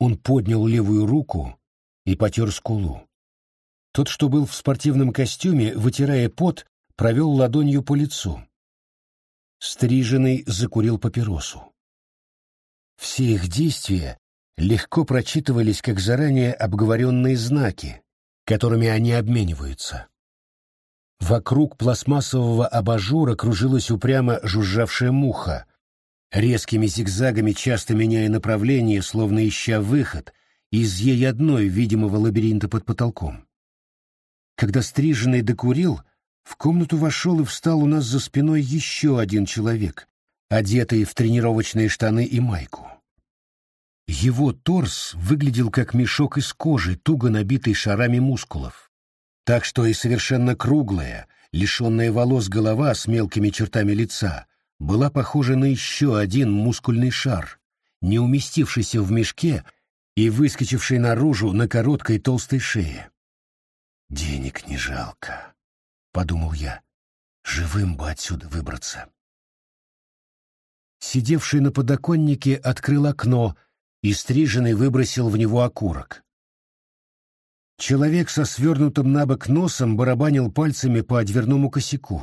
Он поднял левую руку и потер скулу. Тот, что был в спортивном костюме, вытирая пот, провел ладонью по лицу. Стриженный закурил папиросу. Все их действия легко прочитывались как заранее обговоренные знаки, которыми они обмениваются. Вокруг пластмассового абажура кружилась упрямо жужжавшая муха, резкими зигзагами часто меняя направление, словно ища выход из ей одной видимого лабиринта под потолком. Когда стриженный докурил, В комнату вошел и встал у нас за спиной еще один человек, одетый в тренировочные штаны и майку. Его торс выглядел как мешок из кожи, туго набитый шарами мускулов. Так что и совершенно круглая, лишенная волос голова с мелкими чертами лица, была похожа на еще один мускульный шар, не уместившийся в мешке и выскочивший наружу на короткой толстой шее. «Денег не жалко», — подумал я, — «живым бы отсюда выбраться». Сидевший на подоконнике открыл окно, и стриженный выбросил в него окурок. Человек со свернутым на бок носом барабанил пальцами по дверному косяку.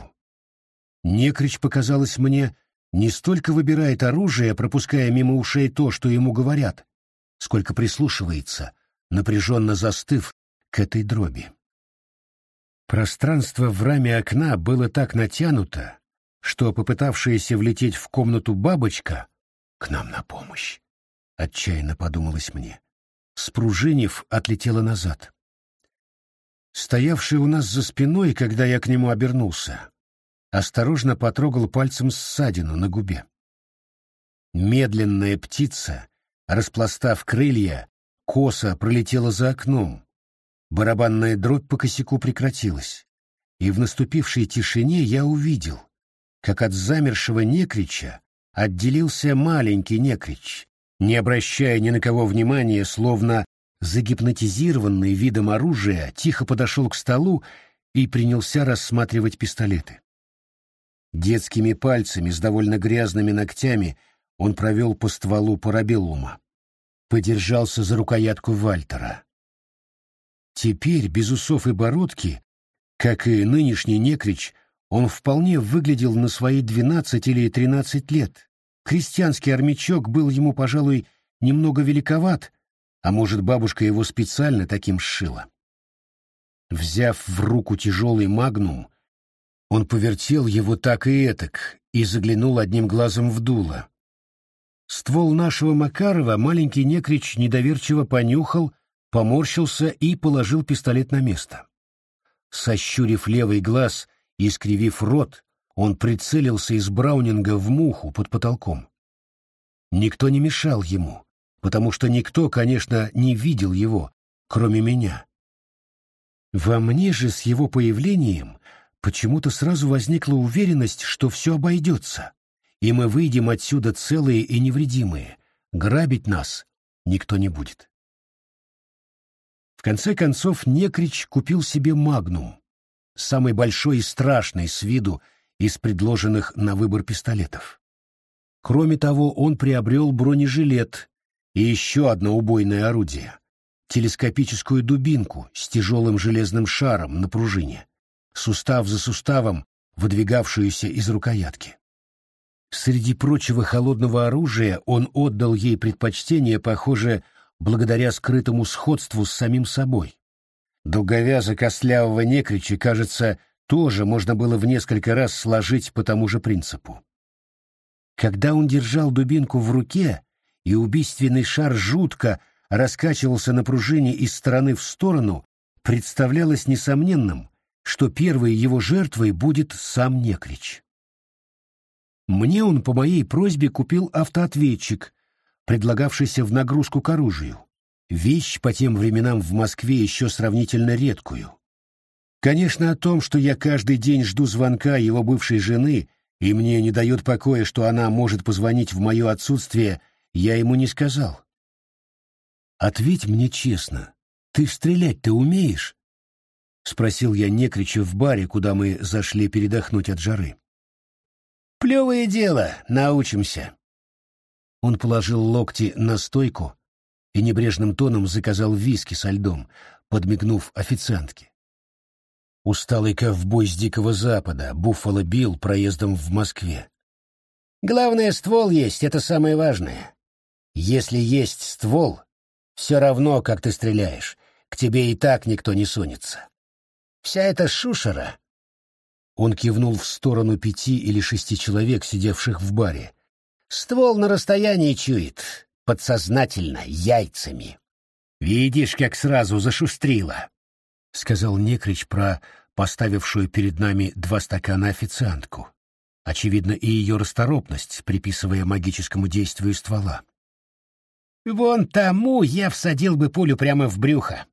Некрич, показалось мне, не столько выбирает оружие, пропуская мимо ушей то, что ему говорят, сколько прислушивается, напряженно застыв к этой дроби. Пространство в раме окна было так натянуто, что попытавшаяся влететь в комнату бабочка к нам на помощь отчаянно подумалось мне. Спружинив, отлетела назад. Стоявший у нас за спиной, когда я к нему обернулся, осторожно потрогал пальцем ссадину на губе. Медленная птица, распластав крылья, косо пролетела за окном. Барабанная дробь по косяку прекратилась, и в наступившей тишине я увидел, как от замершего некрича отделился маленький некрич, не обращая ни на кого внимания, словно загипнотизированный видом оружия, тихо подошел к столу и принялся рассматривать пистолеты. Детскими пальцами с довольно грязными ногтями он провел по стволу парабеллума. Подержался за рукоятку Вальтера. Теперь, без усов и бородки, как и нынешний некрич, он вполне выглядел на свои двенадцать или тринадцать лет, Крестьянский армячок был ему, пожалуй, немного великоват, а может, бабушка его специально таким сшила. Взяв в руку тяжелый магнум, он повертел его так и этак и заглянул одним глазом в дуло. Ствол нашего Макарова маленький некрич недоверчиво понюхал, поморщился и положил пистолет на место. Сощурив левый глаз и скривив рот, он прицелился из Браунинга в муху под потолком. Никто не мешал ему, потому что никто, конечно, не видел его, кроме меня. Во мне же с его появлением почему-то сразу возникла уверенность, что все обойдется, и мы выйдем отсюда целые и невредимые, грабить нас никто не будет. В конце концов Некрич купил себе магнум, самый большой и страшный с виду из предложенных на выбор пистолетов. Кроме того, он приобрел бронежилет и еще одно убойное орудие — телескопическую дубинку с тяжелым железным шаром на пружине, сустав за суставом, выдвигавшуюся из рукоятки. Среди прочего холодного оружия он отдал ей предпочтение, похоже, благодаря скрытому сходству с самим собой. Долговяза костлявого некрича, кажется, тоже можно было в несколько раз сложить по тому же принципу. Когда он держал дубинку в руке, и убийственный шар жутко раскачивался на пружине из стороны в сторону, представлялось несомненным, что первой его жертвой будет сам Некрич. Мне он по моей просьбе купил автоответчик, предлагавшийся в нагрузку к оружию. Вещь по тем временам в Москве еще сравнительно редкую. Конечно, о том, что я каждый день жду звонка его бывшей жены, и мне не дает покоя, что она может позвонить в мое отсутствие, я ему не сказал. «Ответь мне честно, ты стрелять-то умеешь?» — спросил я Некрича в баре, куда мы зашли передохнуть от жары. «Плевое дело, научимся». Он положил локти на стойку и небрежным тоном заказал виски со льдом, подмигнув официантке. Усталый ковбой с Дикого Запада, Буффало Билл проездом в Москве. Главное, ствол есть, это самое важное. Если есть ствол, все равно, как ты стреляешь, к тебе и так никто не сунется. Вся эта шушера... Он кивнул в сторону пяти или шести человек, сидевших в баре. Ствол на расстоянии чует, подсознательно, яйцами. Видишь, как сразу зашустрило. — сказал Некрич про поставившую перед нами два стакана официантку. Очевидно, и ее расторопность, приписывая магическому действию ствола. «Вон тому я всадил бы пулю прямо в брюхо!»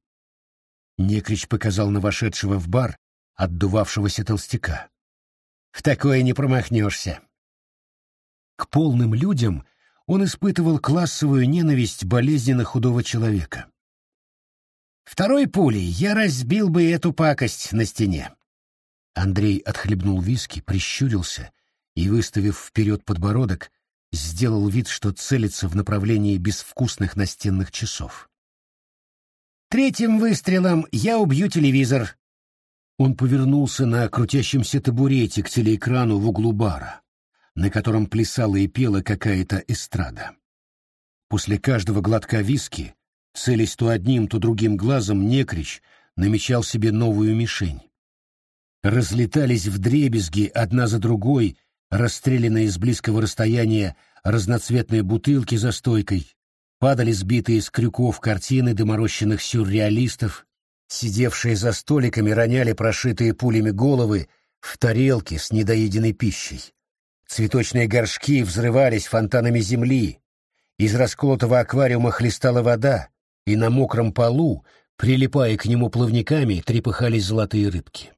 Некрич показал на вошедшего в бар отдувавшегося толстяка. «В такое не промахнешься!» К полным людям он испытывал классовую ненависть болезненно худого человека. Второй пулей я разбил бы эту пакость на стене. Андрей отхлебнул виски, прищурился и, выставив вперед подбородок, сделал вид, что целится в направлении безвкусных настенных часов. «Третьим выстрелом я убью телевизор». Он повернулся на крутящемся табурете к телеэкрану в углу бара, на котором плясала и пела какая-то эстрада. После каждого глотка виски, целясь то одним, то другим глазом, Некрич намечал себе новую мишень. Разлетались в дребезги одна за другой расстрелянные с близкого расстояния разноцветные бутылки за стойкой, падали сбитые с крюков картины доморощенных сюрреалистов, сидевшие за столиками роняли прошитые пулями головы в тарелки с недоеденной пищей. Цветочные горшки взрывались фонтанами земли, из расколотого аквариума хлестала вода, и на мокром полу, прилипая к нему плавниками, трепыхались золотые рыбки.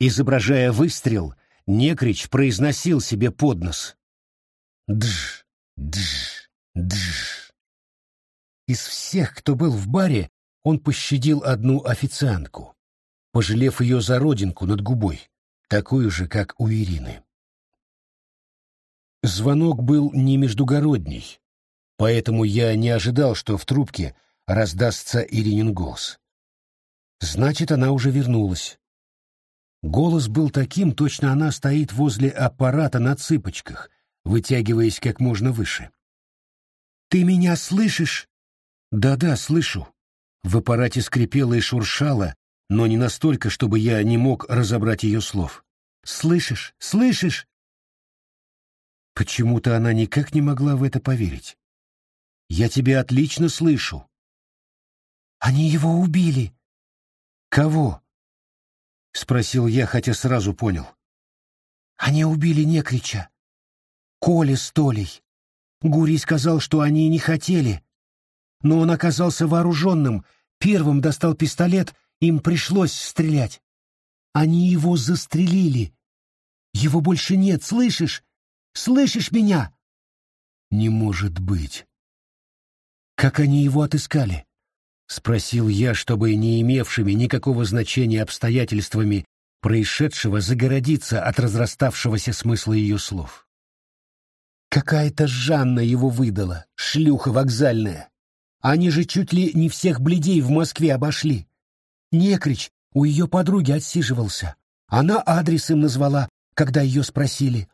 Изображая выстрел, Некрич произносил себе под нос. «Дж, дж, дж». Из всех, кто был в баре, он пощадил одну официантку, пожалев ее за родинку над губой, такую же, как у Ирины. Звонок был не междугородний, поэтому я не ожидал, что в трубке раздастся Иринин голос. Значит, она уже вернулась. Голос был таким, точно она стоит возле аппарата на цыпочках, вытягиваясь как можно выше. «Ты меня слышишь?» «Да-да, слышу». В аппарате скрипело и шуршало, но не настолько, чтобы я не мог разобрать ее слов. «Слышишь? Слышишь?» Почему-то она никак не могла в это поверить. «Я тебя отлично слышу». «Они его убили». «Кого?» — спросил я, хотя сразу понял. «Они убили Некрича. Коля с Толей. Гурий сказал, что они не хотели. Но он оказался вооруженным, первым достал пистолет, им пришлось стрелять. Они его застрелили. Его больше нет, слышишь? Слышишь меня?» «Не может быть. Как они его отыскали?» — спросил я, чтобы не имевшими никакого значения обстоятельствами происшедшего загородиться от разраставшегося смысла ее слов. Какая-то Жанна его выдала, шлюха вокзальная. Они же чуть ли не всех бледей в Москве обошли. Некрич у ее подруги отсиживался. Она адрес им назвала, когда ее спросили.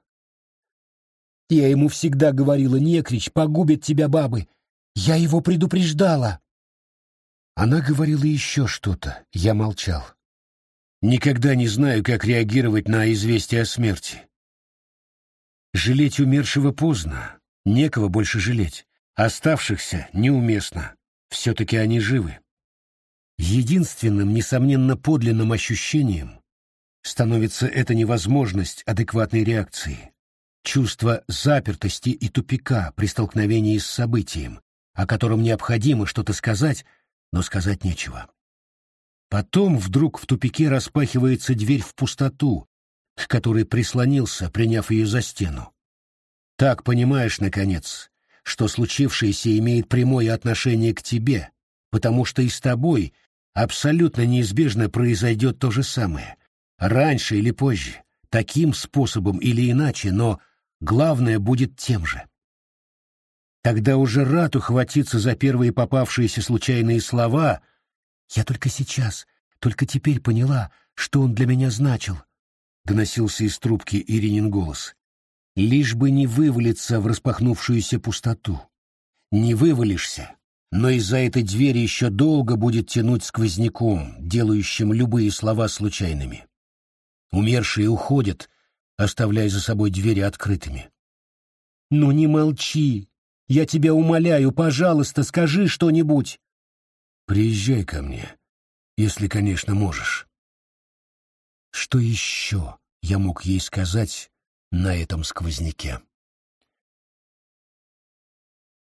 Я ему всегда говорила, Некрич, погубит тебя бабы. Я его предупреждала. Она говорила еще что-то, я молчал. Никогда не знаю, как реагировать на известие о смерти. Жалеть умершего поздно, некого больше жалеть. Оставшихся неуместно, все-таки они живы. Единственным, несомненно, подлинным ощущением становится эта невозможность адекватной реакции, чувство запертости и тупика при столкновении с событием, о котором необходимо что-то сказать, но сказать нечего. Потом вдруг в тупике распахивается дверь в пустоту, к которой прислонился, приняв ее за стену. Так понимаешь, наконец, что случившееся имеет прямое отношение к тебе, потому что и с тобой абсолютно неизбежно произойдет то же самое, раньше или позже, таким способом или иначе, но главное будет тем же. Тогда уже рад ухватиться за первые попавшиеся случайные слова. Я только сейчас, только теперь поняла, что он для меня значил. Доносился из трубки Иринин голос. Лишь бы не вывалиться в распахнувшуюся пустоту. Не вывалишься, но из-за этой двери еще долго будет тянуть сквозняком, делающим любые слова случайными. Умершие уходят, оставляя за собой двери открытыми. «Ну не молчи!» Я тебя умоляю, пожалуйста, скажи что-нибудь. Приезжай ко мне, если, конечно, можешь. Что еще я мог ей сказать на этом сквозняке?